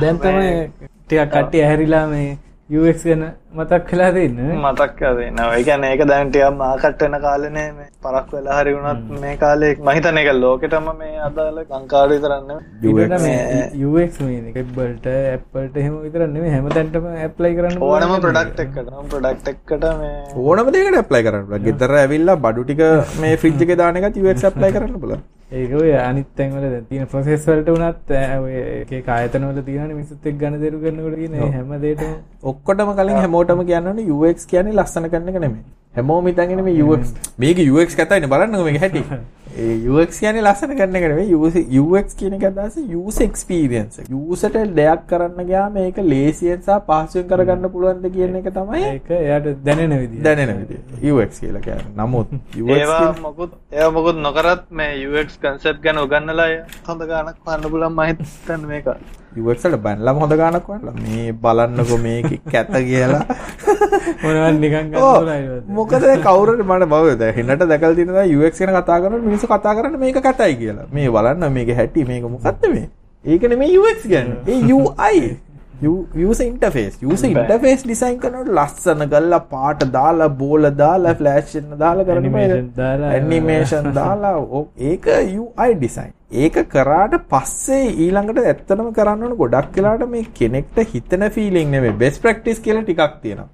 දැන් තමයි ටිකක් කට්ටිය ඇහැරිලා මේ UX ගැන මතක් කලා දෙන්න. මතක් නවා එකන ඒක දැන්ටියම් මාකට් වෙන කාලනේ මේ. පරක් වෙලා හරි වුණත් මේ කාලෙක් මහිතන එක ලෝකෙටම මේ අදාල ලංකාඩි කරන්න ඊට මේ UX මේ එබ්බල්ට ඇප්පල්ට එහෙම විතරන්නේ හැම තැන්ටම ඇප්ලයි කරන්න ඕනම ප්‍රඩක්් එක්කට. ප්‍රඩක්් එක්කට මේ ඕනම දෙකට ඇප්ලයි කරන්න ගෙතර ඇවිල්ලා බඩු ටික මේ ෆ්‍රිජ්ක දානක ක් ඇප්ලයි කරන්න බල ඒක ඔය අනිත් තැන්වල තියෙන ප්‍රොසෙස් වලට උනත් ඔය කායතනවල තියෙන මිනිස්සුත් එක්ක ගණ දෙරු කරනකොට කියන හැම දෙයකම ඔක්කොටම කලින් හැමෝටම කියන්නවනේ UX කියන්නේ ලස්සන කරන එක නෙමෙයි. හැමෝම හිතන්නේ මේ UX මේක UX කතායිනේ බලන්නකෝ මේක හැටි. ඒ UX කියන්නේ ලස්සන කරන එක නෙමෙයි UX කියන එක අදහස user experience. userට දෙයක් කරන්න ගියාම මේක ලේසියෙන් සහ පහසුවෙන් කරගන්න පුළුවන්ද කියන එක තමයි ඒක එයාට දැනෙන විදිහ. දැනෙන විදිහ. UX කියලා කියන්නේ. නමුත් UX ඒවා මොකුත් ඒවා මොකුත් නොකරත් මේ UX කන්සෙප්ට් ගැන උගන්නලා හොඳ ගානක් වන්න පුළුවන් මම හිතන්නේ මේක. UX වල බැනලම හොඳ ගානක් වන්නලා මේ බලන්නකෝ මේක කැත කියලා මොනවද නිකන් මොකද කවුරුද මට බව දැනට දැකලා තියෙනවා UX ගැන කතා කරනකොට මිනිස්සු කතා කරන්නේ මේක කැතයි කියලා. මේ බලන්න මේක හැටි මේක මොකක්ද මේ? ඒක නෙමෙයි UX කියන්නේ. ඒ UI. user interface. user interface design කරනකොට ලස්සන කරලා පාට දාලා බෝල දාලා ෆ්ලෑෂ් එක දාලා කරන Animation දාලා, ඒක UI design. ඒක කරාට පස්සේ ඊළඟට ඇත්තටම කරන්න ඕන ගොඩක් වෙලාට මේ කෙනෙක්ට හිතන ෆීලිං නෙමෙයි best practice කියලා ටිකක් තියෙනවා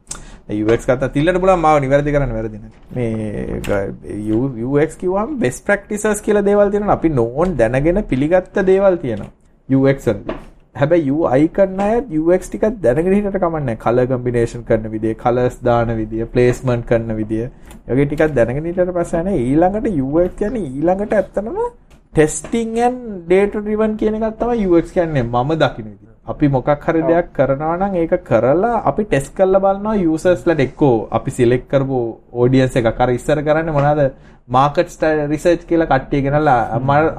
UX කතා තිල්ලට පුළුවන් මාව නිවැරදි කරන්න වැරදි නැහැ. මේ ග- U- UX කිව්වම best practices කියලා දේවල් තියෙනවා. අපි නෝන් දැනගෙන පිළිගත්ත දේවල් තියෙනවා. UX වලදී. හැබැයි UI කරන අය UX ටිකක් දැනගෙන හිටියට කමන්නේ කලර් කම්බිනේෂන් කරන විදිය, කලර්ස් දාන විදිය, ප්ලේස්මන්ට් කරන විදිය. ඒ වගේ ටිකක් දැනගෙන හිටියට පස්සේ අනේ ඊළඟට UX කියන්නේ ඊළඟට ඇත්තනම ටෙස්ටිං and data driven කියන එකක් තමයි UX කියන්නේ මම දකින විදිය. අපි මොකක් හරි දෙයක් කරනවා නම් ඒක කරලා අපි ටෙස්ට් කරලා බලනවා යූසර්ස්ලාට එක්කෝ. අපි සිලෙක්ට් කරපු ඔඩියන්ස් එකක්. අර ඉස්සර කරන්නේ මොනවාද? මාකට් රිසර්ච් කියලා කට්ටිය ගෙනලා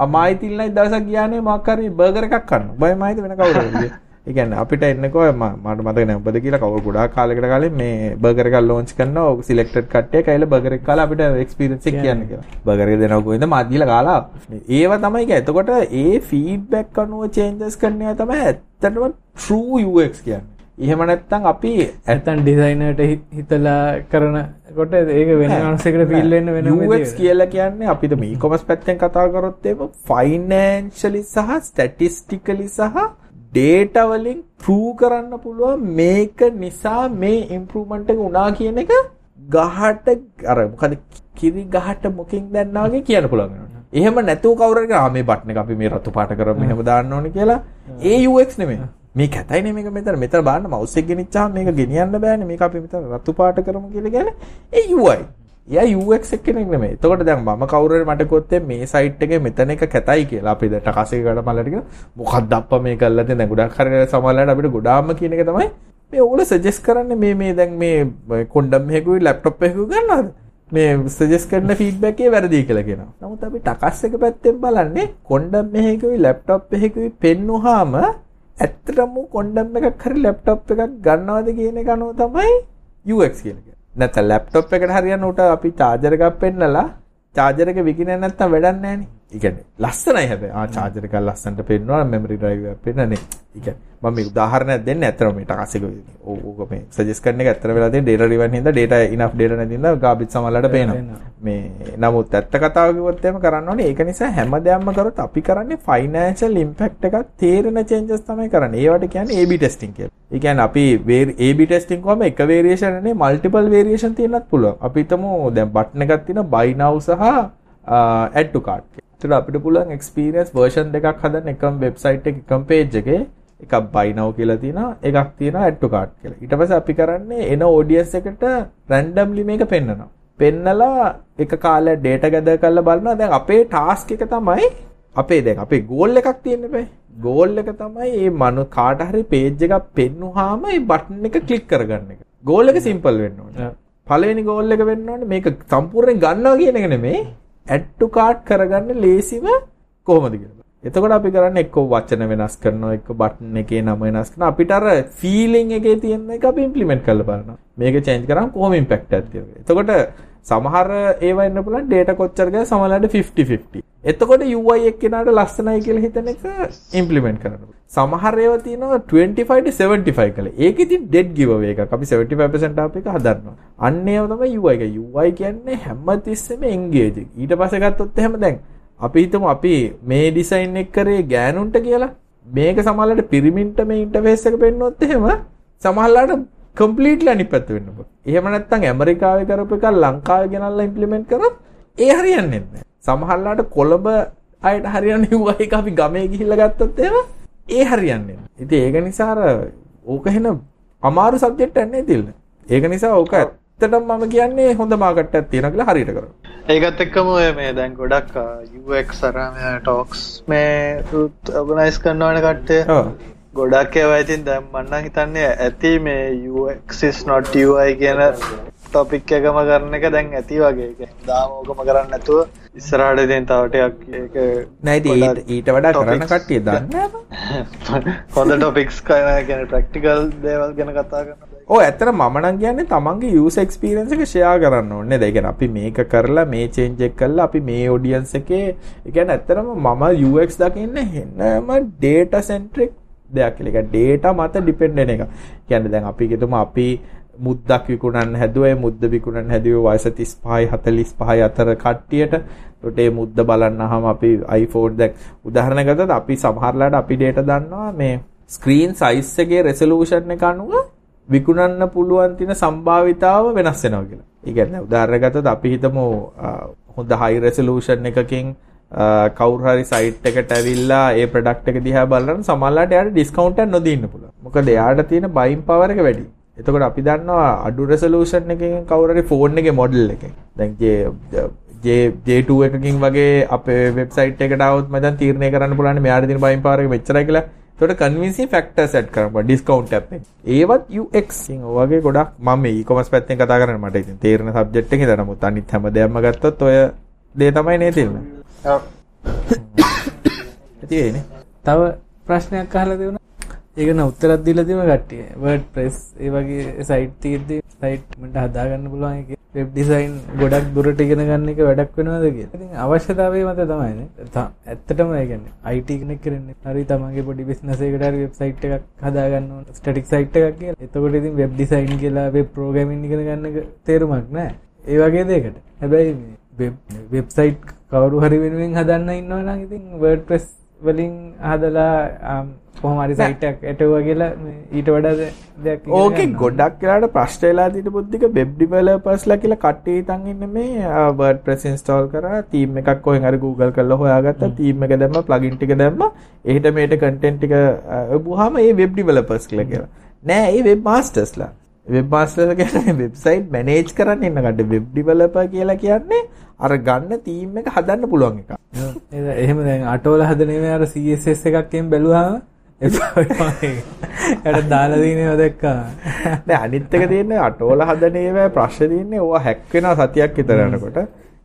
අමායි තිල්ලයි දවසක් ගියානේ මොකක් හරි බර්ගර් එකක් කන්න. බය මායිද වෙන කවුරුද? ඒ කියන්නේ අපිට එන්නකෝ ම- මට මතක නෑ ඔබද කියලා කවුරු ගොඩාක් කාලයකට කලින් මේ බර්ගර් එකක් ලොන්ච් කරනවා ඔය සිලෙක්ටඩ් කට්ටිය කයිල බර්ගර් එක කාලා අපිට එක්ස්පීරියන්ස් එක කියන්න කියලා. බර්ගර් එක දෙනවා කොහෙන්ද මාත් ගිහලා කාලා. ඒව තමයි ඒක. එතකොට ඒ ෆීඩ්බැක් අනුව චේන්ජස් කරන ඒවා තමයි ඇත්තටම true UX කියන්නේ. එහෙම නැත්නම් අපි ඇත්තන් ඩිසයිනර්ට හිතලා කරනකොට ඒක වෙන මනුස්සෙකුට ෆීල් වෙන්න වෙන UX කියලා කියන්නේ අපිට මේ e-commerce පැත්තෙන් කතා කරොත් එහෙම financially සහ statistically සහ data වලින් prove කරන්න පුළුවන් මේක නිසා මේ improvement එක වුණා කියන එක ගහට අර මොකද කිරි ගහට මොකින් දැන්නා වගේ කියන්න පුළුවන් වෙනවා. එහෙම නැතුව කවුරු හරි ආ මේ බටන් එක අපි මේ රතු පාට කරමු මෙහෙම දාන්න ඕනේ කියලා ඒ UX නෙමෙයි. මේ කැතයිනේ මේක මෙතන මෙතන බලන්න මවුස් එක ගෙනිච්චාම මේක ගෙනියන්න බෑනේ මේක අපි මෙතන රතු පාට කරමු කියලා කියන්නේ ඒ UI. එයා UX එක කෙනෙක් නෙමෙයි. එතකොට දැන් මම කවුරු හරි මට කිව්වොත් මේ සයිට් එකේ මෙතන එක කැතයි කියලා අපි දැන් ටකසේ ගඩ මල්ලට කියන මොකක්ද අප්පා මේ කරලා තියෙන දැන් ගොඩක් හරි සමහරවිට අපිට ගොඩාක්ම කියන එක තමයි මේ ඕගොල්ලෝ සජෙස්ට් කරන්නේ මේ මේ දැන් මේ කොණ්ඩම් එකකුයි ලැප්ටොප් එකකුයි ගන්නවද? මේ සජෙස් කරන ෆීඩ්බැක් එක වැරදි කියලා කියනවා. නමුත් අපි ටකස් එක පැත්තෙන් බලන්නේ කොණ්ඩම් එකකුයි ලැප්ටොප් එකකුයි පෙන්නුවාම ඇත්තටම කොණ්ඩම් එකක් හරි ලැප්ටොප් එකක් ගන්නවද කියන එක අනුව තමයි UX කියලා කියන්නේ. නැත්නම් ලැප්ටොප් එකට හරියන්න උට අපි චාර්ජර් එකක් පෙන්නලා චාර්ජර් එක විකිනේ නැත්නම් වැඩක් නැහැ නේ. කියන්නේ ලස්සනයි හැබැයි. ආ චාර්ජර් එකක් ලස්සනට පෙන්නනවා මෙමරි ඩ්‍රයිව් එකක් පෙන්නන්නේ. ඒ කියන්නේ මම මේ උදාහරණයක් දෙන්නේ ඇත්තටම මේ ටකස් එක ඕක මේ සජෙස්ට් කරන එක ඇත්තට වෙලා තියෙන data driven හින්දා data enough data නැති හින්දා garbage සමහරලාට පේනවා. මේ නමුත් ඇත්ත කතාව කිව්වොත් එහෙම කරන්න ඕනේ. ඒක නිසා හැමදේම කරොත් අපි කරන්නේ financial impact එකක් තේරෙන changes තමයි කරන්නේ. ඒවට කියන්නේ AB testing කියලා. ඒ කියන්නේ අපි AB testing කොහම එක variation නේ multiple variation තියෙන්නත් පුළුවන්. අපි හිතමු දැන් button එකක් තියෙනවා buy now සහ add to cart කියලා. ඒතර අපිට පුළුවන් experience version දෙකක් හදන්න එකම website එක එකම page එකේ එකක් buy now කියලා තියෙනවා එකක් තියෙනවා add to cart කියලා. ඊට පස්සේ අපි කරන්නේ එන audience එකට randomly මේක පෙන්නනවා. පෙන්නලා එක කාලයක් data gather කරලා බලනවා. දැන් අපේ task එක තමයි අපේ දැන් අපේ goal එකක් තියෙන්න බෑ. goal එක තමයි මේ මනු කාට හරි page එකක් පෙන්නුවාම මේ button එක click කරගන්න එක. goal එක simple වෙන්න ඕනේ. පළවෙනි goal එක වෙන්න ඕනේ මේක සම්පූර්ණයෙන් ගන්නවා කියන එක නෙමෙයි add to cart කරගන්න ලේසිම කොහොමද කියලා. එතකොට අපි කරන්නේ එක්ක වචන වෙනස් කරනවා එක්ක බටන් එකේ නම වෙනස් කරනවා. අපිට අර ෆීලිං එකේ තියෙන එක අපි ඉම්ප්ලිමන්ට් කරලා බලනවා. මේක චේන්ජ් කරාම කොහොම ඉම්පැක්ට් එකක් තියෙනවද එතකොට සමහර ඒවා ඉන්න පුළුවන් data කොච්චර ගියා සමහරවිට 50 50. එතකොට UI එක්කෙනාට ලස්සනයි කියලා හිතන එක ඉම්ප්ලිමන්ට් කරන්න. සමහර ඒවා තියෙනවා 25 to 75 කළේ. ඒක ඉතින් dead giveaway එකක්. අපි 75% ආපු එක හදන්නවා. අන්න ඒව තමයි UI එක. UI කියන්නේ හැමතිස්සෙම engaging. ඊට පස්සේ ගත්තොත් එහෙම දැන් අපි හිතමු අපි මේ ඩිසයින් එක කරේ ගෑනුන්ට කියලා. මේක සමහරවිට පිරිමින්ට මේ ඉන්ටර්ෆේස් එක පෙන්වුවොත් එහෙම සමහරවිට කම්ප්ලීට්ලි අනිත් පැත්ත වෙන්න පුළුවන්. එහෙම නැත්නම් ඇමරිකාවේ කරපු එක ලංකාවේ ගෙනල්ලා ඉම්ප්ලිමන්ට් කරොත් ඒ හරියන්නේ නැහැ. සමහරලාට කොළඹ අයට හරියන්නේ UI එක අපි ගමේ ගිහිල්ලා ගත්තොත් එහෙම ඒ හරියන්නේ නැහැ. ඉතින් ඒක නිසා අර ඕක එහෙන අමාරු සබ්ජෙක්ට් එකක් නේ තිල්න. ඒක නිසා ඕක ඇත්තටම මම කියන්නේ හොඳ මාකට් එකක් තියෙනවා කියලා හරියට කරනවා. ඒකත් එක්කම ඔය මේ දැන් ගොඩක් UX අර මේ ටොක්ස් මේ ඔර්ගනයිස් කරනවනේ කට්ටිය. ගොඩක් ඒවා ඉතින් දැන් මන්න හිතන්නේ ඇති මේ UX is not UI කියන ටොපික් එකම කරන එක දැන් ඇති වගේ. ඒ කියන්නේ දාම ඕකම කරන්නේ නැතුව ඉස්සරහට ඉතින් තව ටිකක් ඒක නෑ ඉතින් ගොඩක් ඊට වඩා කරන්න. කට්ටිය දන්නේ. හොඳ ටොපික්ස් කරන කියන්නේ ප්‍රැක්ටිකල් දේවල් ගැන කතා කරන ඔව් ඇත්තට මම නම් කියන්නේ තමන්ගේ යූසර් එක්ස්පීරියන්ස් එක ෂෙයා කරන්න ඕනේ නේද? ඒ කියන්නේ අපි මේක කරලා මේ චේන්ජ් එක කරලා අපි මේ ඔඩියන්ස් එකේ ඒ කියන්නේ ඇත්තටම මම UX දකින්නේ හෙන්නම data centric දෙයක් කියලා. ඒ කියන්නේ data මත depend වෙන එක. කියන්නේ දැන් අපි හිතමු අපි මුද්දක් විකුණන්න හැදුවා. ඒ මුද්ද විකුණන්න හැදුවේ වයස 35යි 45යි අතර කට්ටියට. ඒකට ඒ මුද්ද බලන්නාම අපි iPhone දැන් උදාහරණ ගත්තොත් අපි සමහරලාට අපි data දන්නවා මේ ස්ක්‍රීන් සයිස් එකේ රෙසලූෂන් එක අනුව විකුණන්න පුළුවන් තියෙන සම්භාවිතාව වෙනස් වෙනවා කියලා. ඒ කියන්නේ උදාහරණයක් ගත්තොත් අපි හිතමු අ, හොඳ හයි රෙසලූෂන් එකකින් අ, කවුරු හරි සයිට් එකට ඇවිල්ලා ඒ ප්‍රොඩක්ට් එක දිහා බලන සමහරලාට එයාට ඩිස්කවුන්ට් එකක් නොදී ඉන්න පුළුවන්. මොකද එයාට තියෙන බයින් පවර් එක වැඩි. එතකොට අපි දන්නවා අඩු රෙසලූෂන් එකකින් කවුරු හරි ෆෝන් එකේ මොඩල් එකකින්. දැන් J J2 එකකින් වගේ අපේ වෙබ්සයිට් එකට આવොත් මම දැන් තීරණය කරන්න පුළුවන් මෙයාට තියෙන බයින් පවර් එක මෙච්චරයි කියලා. එතකොට කන්වින්සින් ෆැක්ටර් සෙට් කරනවා ඩිස්කවුන්ට් එකක් එක. ඒවත් UX ඉතින් ඔය වගේ ගොඩක් මම මේ e-commerce පැත්තෙන් කතා කරන්නේ මට ඉතින් තේරෙන සබ්ජෙක්ට් එකේ ඉඳලා නමුත් අනිත් හැම දෙයක්ම ගත්තොත් ඔය දේ තමයි නේ තියෙන්නේ. ඉතින් ඒනේ. තව ප්‍රශ්නයක් අහලා දෙවුණා. ඒක න උත්තරයක් දීලා තියෙන කට්ටිය. WordPress ඒ වගේ සයිට් තියෙද්දි සයිට් මන්ට හදාගන්න පුළුවන් එක. වෙබ් ඩිසයින් ගොඩක් දුරට ඉගෙන ගන්න එක වැඩක් වෙනවද කියලා. ඉතින් අවශ්‍යතාවය මත තමයිනේ. ත- ඇත්තටම ඒ කියන්නේ IT කෙනෙක් කරන්නේ. හරි තමන්ගේ පොඩි බිස්නස් එකකට හරි වෙබ්සයිට් එකක් හදාගන්න ඕන. ස්ටැටික් සයිට් එකක් කියලා. එතකොට ඉතින් වෙබ් ඩිසයින් කියලා වෙබ් ප්‍රෝග්‍රෑමින් ඉගෙන ගන්න එක තේරුමක් නැහැ. ඒ වගේ දෙයකට. හැබැයි මේ වෙබ් වෙබ්සයිට් කවුරු හරි වෙනුවෙන් හදන්න ඉන්නවා නම් ඉතින් WordPress වලින් හදලා ආම්, කොහොම හරි සයිට් එකක් ඇටුවා කියලා ඊට වඩා දෙයක් ඕකේ. ගොඩක් වෙලාට ප්‍රශ්න වෙලා තියෙන බුද්ධික වෙබ් ඩෙවලොපර්ස්ලා කියලා කට්ටිය හිතන් ඉන්නේ මේ ආ, WordPress install කරා තීම් එකක් කොහෙන් හරි Google කරලා හොයාගත්තා තීම් එක දැම්මා plugin ටික දැම්මා එහෙට මෙහෙට content ටික ඔබුවාම ඒ වෙබ් ඩෙවලොපර්ස් කියලා. කියනවා නෑ ඒ වෙබ් මාස්ටර්ස්ලා වෙබ් මාස්ටර්ස් කියන්නේ වෙබ්සයිට් මැනේජ් කරන්න ඉන්න කට්ටිය වෙබ් ඩෙවලොපර් කියලා කියන්නේ අර ගන්න තීම් එක හදන්න පුළුවන් එක එහෙම දැන් අටෝල හදන ඒවා අර CSS එකක්ෙන් බැලුවාම එයාට දාලා දිනේව දැක්කා. නෑ අනිත් එක තියෙන්නේ අටෝල හදන ඒවා ප්‍රශ්න තියෙන්නේ ඕවා හැක් වෙනවා සතියක් විතර යනකොට.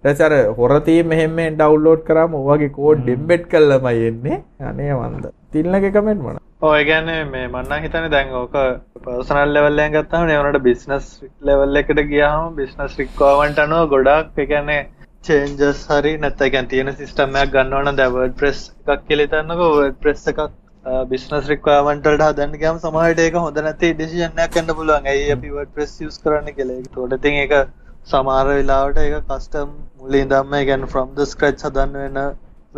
පස්සේ අර හොර තීම් මෙහෙන් ඩවුන්ලෝඩ් කරාම ඔයගේ කෝඩ් එම්බෙඩ් කළාමයි එන්නේ. අනේ වන්ද. තිල්නගේ කමෙන්ට් මොන? ඔය කියන්නේ මේ මන්නම් හිතන්නේ දැන් ඕක පර්සනල් ලෙවල් එකෙන් ගත්තාම නේ උනට බිස්නස් ලෙවල් එකට ගියාම බිස්නස් රික්වයර්මන්ට් අනුව ගොඩක් ඒ කියන්නේ චේන්ජස් හරි නැත්නම් ඒ කියන්නේ තියෙන සිස්ටම් එකක් ගන්නවා නම් දැන් WordPress එකක් කියලා හිතන්නකෝ WordPress එකක් බිස්නස් රික්වයර්මන්ට් වලට හදන්න ගියාම සමහර විට ඒක හොඳ නැති ඩිසිෂන් එකක් ගන්න පුළුවන්. ඇයි අපි WordPress use කරන්න කියලා. ඒකට ඉතින් ඒක සමහර වෙලාවට ඒක කස්ටම් මුලින් ඉඳන්ම ඒ කියන්නේ from the scratch හදන්න වෙන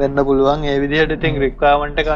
වෙන්න පුළුවන්. ඒ විදිහට ඉතින්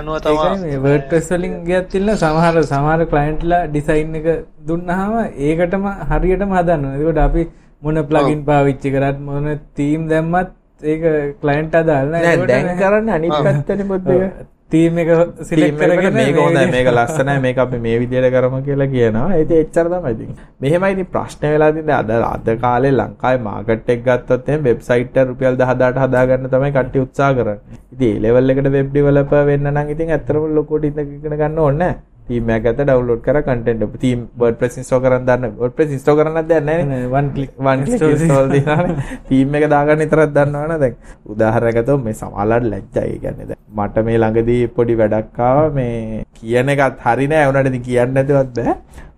අනුව ඒකයි තමයි මේ WordPress වලින් ගියත් තියෙන සමහර සමහර ක්ලයන්ට්ලා ඩිසයින් එක දුන්නාම ඒකටම හරියටම හදන්න ඕනේ. ඒකට අපි මොන ප්ලගින් පාවිච්චි කරත් මොන තීම් දැම්මත් ඒක ක්ලයන්ට් අදාළ නෑ නැහැ. දැන් කරන්නේ අනිත් පැත්තනේ බුද්ධික. තීම් එක සිලෙක්ට් ටීම් එකට කරගෙන මේක මේ විදිහට- මේක ලස්සනයි මේක අපි මේ විදිහට කරමු කියලා කියනවා. ඉතින් එච්චර තමයි ඉතින්. මෙහෙමයි ඉතින් ප්‍රශ්න වෙලා තියෙන්නේ අද අද කාලේ ලංකාවේ මාකට් එක ගත්තොත් එහෙනම් වෙබ්සයිට් රුපියල් 10000ට හදාගන්න තමයි කට්ටිය උත්සාහ කරන්නේ. ඉතින් ඒ ලෙවල් එකට වෙබ් ඩෙවලොපර් වෙන්න නම් ඉතින් ඇත්තටම ලොකුවට ඉගෙන ගන්න ඕනේ නැහැ. තීම් එකක් ගත්තා ඩවුන්ලෝඩ් කරා කන්ටෙන්ට් එක. තීම් WordPress install කරන්න දන්න. WordPress install කරන්නත් දන්නේ නැහැ නේ. one click. One click install දිනානේ theme එක දාගන්න විතරක් දන්නවනේ දැන්. උදාහරණයක් ගත්තොත් මේ සමහරවල්ලාට ලැජ්ජයි. කියන්නේ දැන් මට මේ ළඟදී පොඩි වැඩක් ආවා. මේ කියන එකත් හරි නෑ. උනාට ඉතින් කියන්න නැතුවත් බෑ.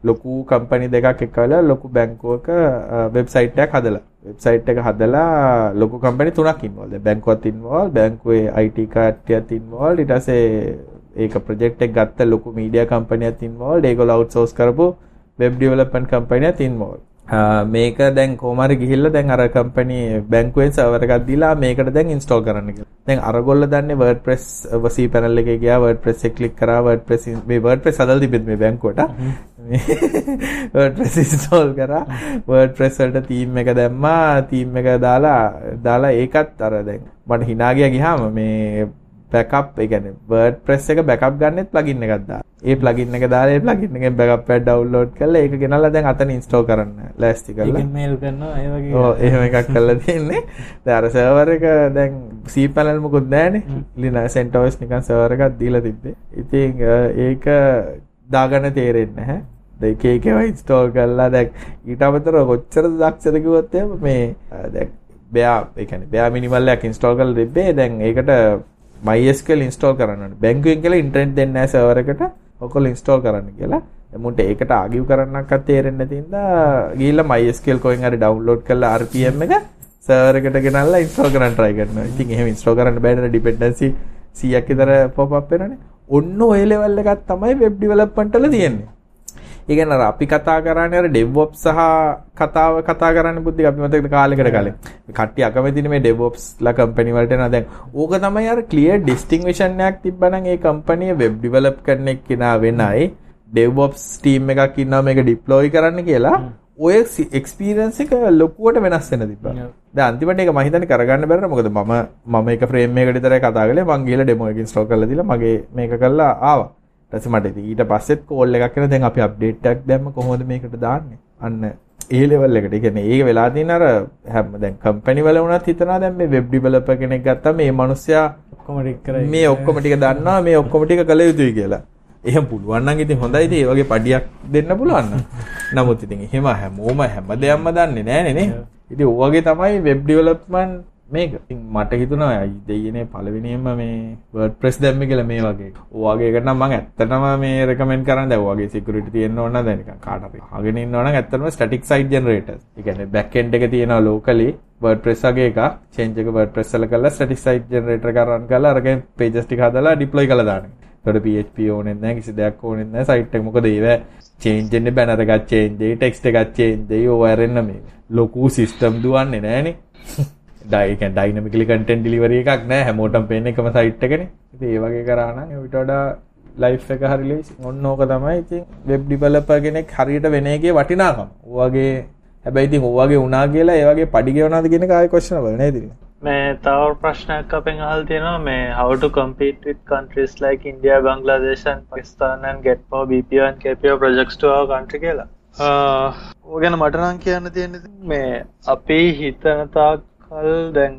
ලොකු කම්පනි දෙකක් එක්කලා ලොකු බැංකුවක වෙබ්සයිට් එකක් හදලා. වෙබ්සයිට් එක හදලා ලොකු කම්පනි තුනක් ඉන්වෝල්ව් දැන් බැංකුවත් ඉන්වෝල්ව් බැංකුවේ IT කට්ටියත් ඉන්වෝල්ව් ඊට පස්සේ ඒක ප්‍රොජෙක්ට් එක ගත්ත ලොකු මීඩියා කම්පනියක් ඉන්වෝල්ව් ඒගොල්ලෝ අවුට්සෝස් කරපු වෙබ් ඩෙවලොප්මන්ට් කම්පනියක් ඉන්වෝල්ව් මේක දැන් කොහමරි ගිහිල්ලා දැන් අර කම්පැනි බැංකුවෙන් සර්වර් එකක් දීලා මේකට දැන් ඉන්ස්ටෝල් කරන්න කියලා. දැන් අරගොල්ල දන්නේ WordPress C panel එකේ ගියා WordPress එක ක්ලික් කරා WordPress මේ WordPress හදලා තිබෙත් මේ බැංකුවට. WordPress ඉන්ස්ටෝල් කරා WordPress වලට තීම් එක දැම්මා තීම් එක දාලා දාලා ඒකත් අර දැන් මට hina ගියා ගියාම මේ බැකප් ඒ කියන්නේ WordPress එක බැකප් ගන්නෙත් ප්ලගින් එකක් දාලා. ඒ ප්ලගින් එක දාලා ඒ ප්ලගින් එකෙන් බැකප් එක ඩවුන්ලෝඩ් කරලා ඒක ගෙනල්ලා දැන් අතන ඉන්ස්ටෝල් කරන්න ලෑස්ති කරලා. ඒකෙන් මේල් කරනවා ඒ වගේ. ඔව් එහෙම එකක් කරලා තියෙන්නේ. දැන් අර සර්වර් එක දැන් C panel මොකුත් නැහැනේ. Linux CentOS නිකන් සර්වර් එකක් දීලා තිබ්බේ. ඉතින් ඒක දාගන්න තේරෙන්නේ නැහැ. දෙක එකව ඉන්ස්ටෝල් කරලා දැන් ඊට අමතරව කොච්චර දක්ෂද කිව්වොත් එහෙම මේ දැන් බෑ ඒ කියන්නේ බෑ මිනිමල් එකක් ඉන්ස්ටෝල් කරලා තිබ්බේ දැන් ඒකට MySQL ඉන්ස්ටෝල් කරන්න ඕනේ. බැංකුවෙන් කියලා ඉන්ටර්නෙට් දෙන්නේ නැහැ සර්වර් එකට. ඔකල ඉන්ස්ටෝල් කරන්න කියලා. එමුන්ට ඒකට ආගිව් කරන්නක්වත් තේරෙන්නේ නැති හින්දා ගිහිල්ලා MySQL කොහෙන් හරි ඩවුන්ලෝඩ් කරලා RPM එක සර්වර් එකට ගෙනල්ලා ඉන්ස්ටෝල් කරන්න try කරනවා. ඉතින් එහෙම ඉන්ස්ටෝල් කරන්න බෑනේ ඩිපෙන්ඩන්සි 100ක් විතර pop up වෙනනේ. ඔන්න ඔය level එකක් තමයි web development වල තියෙන්නේ. ඒ කියන්නේ අර අපි කතා කරන්නේ අර DevOps සහ කතාව කතා කරන්න බුද්ධි අපි මතකද කාලෙකට කලින්. මේ කට්ටිය අකමැතිනේ මේ DevOps ලා කම්පැනි වලට එනවා දැන්. ඕක තමයි අර distinction එකක් තිබ්බනම් ඒ කම්පැනි web develop කරන එක්කිනා වෙනයි DevOps team එකක් ඉන්නවා මේක deploy කරන්න කියලා ඔය එක්ස්පීරියන්ස් එක ලොකුවට වෙනස් වෙන තිබ්බා. දැන් අන්තිමට ඒක මම හිතන්නේ කරගන්න බැරිද මොකද මම මම එක ෆ්‍රේම් එකකට විතරයි කතා කළේ මං ගිහලා ඩෙමෝ එක ඉන්ස්ටෝල් කරලා දීලා මගේ මේක කරලා ආවා. ඊට මට ඉතින් ඊට පස්සෙත් කෝල් එකක් එන දැන් අපි අප්ඩේට් එකක් දැම්ම කොහොමද මේකට දාන්නේ අන්න ඒ ලෙවල් එකට. ඒ කියන්නේ ඒක වෙලා තියෙන අර හැම දැන් කම්පැනි වල වුණත් හිතනවා දැන් මේ වෙබ් ඩෙවලොපර් කෙනෙක් ගත්තාම මේ මිනිස්සයා ඔක්කොම ටික කරයි. මේ ඔක්කොම ටික දන්නවා මේ ඔක්කොම ටික කළ යුතුයි කියලා. එහෙම පුළුවන් නම් ඉතින් හොඳයි ඉතින් ඒ වගේ පඩියක් දෙන්න පුළුවන් නම්. නමුත් ඉතින් එහෙම හැමෝම හැම දෙයක්ම දන්නේ නැහනේ නේ. ඉතින් ඔය වගේ තමයි වෙබ් ඩෙවලොප්මන්ට් මේක මට හිතුණා අයි දෙයනේ පළවෙනියෙන්ම මේ WordPress දැම්මේ කියලා මේ වගේ. ඔයගේ එකට නම් මම ඇත්තටම මේ රෙකමෙන්ඩ් කරන්න දැන් ඔයගේ security තියෙන්න ඕන නම් දැන් නිකන් කාට හරි අහගෙන ඉන්නවා නම් ඇත්තටම static site generators. ඒ කියන්නේ back end එක තියෙනවා locally WordPress වගේ එකක් change එක WordPress වල කරලා static site generator එක run කරලා අරගෙන pages ටික හදලා deploy කරලා දාන එක. ඒකට PHP ඕනෙත් නැහැ කිසි දෙයක් ඕනෙත් නැහැ site එක මොකද ඒව change වෙන්නේ banner එකක් change වෙයි text එකක් change වෙයි ඕව ඇරෙන්න මේ ලොකු system දුවන්නේ නැහනේ. ඩයි ඩයිනමිකලි කටෙන්ට් ඩිලිවරි එකක් නෑ හැමෝටම පේන එකම සයිට් එකනේ. ඉතින් ඒ වගේ කරා නම් ඊට වඩා ලයිෆ් එක හරි ලේසි. ඔන්න ඕක තමයි ඉතින් වෙබ් ඩෙවලොපර් කෙනෙක් හරියට වෙන එකේ වටිනාකම. ඔයගේ හැබැයි ඉතින් ඔයගේ වුණා කියලා ඒ වගේ පඩි ගෙවනවාද කියන එක ආයෙ questionable නේද ඉතින්. මේ තව ප්‍රශ්නයක් අපෙන් අහලා තියෙනවා මේ how to compete with countries like India, Bangladesh and Pakistan and get more BPO and KPO projects to our country කියලා. ඔය ගැන මට නම් කියන්න තියෙන්නේ මේ අපි හිතන තාක් කල් දැන්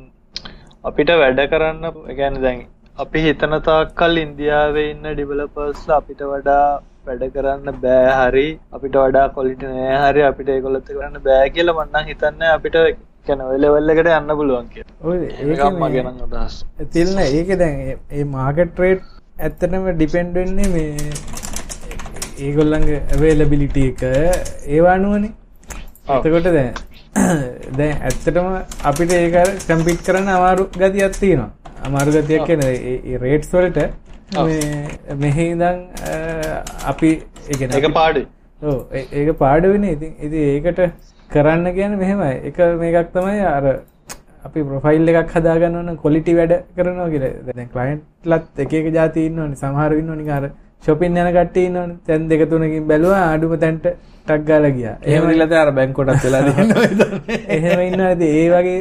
අපිට වැඩ කරන්න ගැන දැන් අපි හිතන තාක්කල් ඉන්දියාවේ ඉන්න ඩිවලපර්ස් අපිට වඩා වැඩ කරන්න බෑ හරි. අපිට වඩා කොලිට නෑ හරි. අපිට ඒකොලත් කරන්න බෑ කියලා මන්නම් හිතන්න අපිට කැන වෙලවල්ල එකට යන්න පුළුවන් කිය තිල්න. ඒක දැන් ඒ මාගට රේට් ඇත්තටම ඩිපෙන්ඩ් වෙන්නේ මේ ඒගොල්ලන්ගේ ඇවේලබිලිට එක. ඒවානුවනේ එතකොට දැන් දැන් ඇත්තටම අපිට ඒක කම්පිට් කරන්න අමාරු ගතියක් තියෙනවා. අමාරු ගතියක් කියන රේට්ස් වලට මෙහි ඉඳන් අපි එක පාඩු ඒක පාඩවෙන ඉතින් ඉති ඒකට කරන්න කියන මෙහෙම එක මේකක් තමයි අර අපි ප්‍රොෆයිල් එකක් හදාගන්නවන කොලිටි වැඩ කරනවා කියල. දැන් කලයින්ට්ලත් එක එක ජාතින්නවනි සමහරවින්න නිකාර ශොපින් යන කට්ටන්න තැන් දෙක තුනකින් බැලවා අඩුම තැන්ට ටක්ගාල ගිය. එහෙම ඉලත අර බැංකොටත් වෙලා එහෙම ඉන්න ඇද ඒ වගේ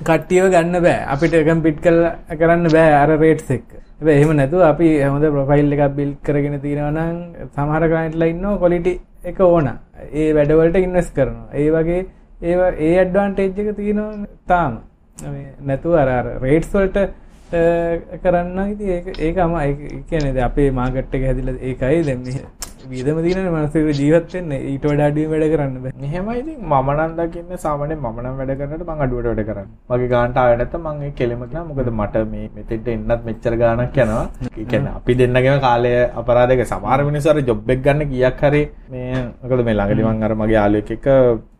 කට්ටියව ගන්න බෑ. අපිට කම්පිට් කල් කරන්න බෑ අර රේට්ස් එක් එහෙම නැතු අපි හොඳ ප්‍රොෆයිල් එකක් බිල් කරගෙන තියෙනවනම් සමහර කලයින්ට්ලා ඉන්නවා කොලිටි එක ඕන. ඒ වැඩවලට ඉන්වස් කරනවා. ඒ වගේ ඒ ඒ ඇඩ්වාන්ටේජ් එක තියෙනවා තාම. නැතු අර රේට්ස් වලට කරන්න ඉති ඒක අම කියනද අපේ මාගට්ට එක හැදිල ඒකයි දෙන්නේ වියදම දින මනසක ජීවත්වෙන්න ඊට වඩාඩිය වැඩ කරන්න බෑ මෙහෙමයි ඉතින් මම නම් දකින්නේ සාමාන්‍යයෙන් මම නම් වැඩ කරනකොට මං අඩුවට වැඩ කරන්නේ. මගේ ගානට ආවේ නැත්නම් මං ඒ කෙලෙම ගියා. මොකද මට මේ මෙතෙන්ට එන්නත් මෙච්චර ගාණක් යනවා. ඒ කියන්නේ අපි දෙන්නගේම කාලය අපරාධයක සමහර මිනිස්සු අර ජොබ් එක ගන්න කීයක් හරි මේ මොකද මේ ළඟදී මං අර මගේ යාළුවෙක් එක්ක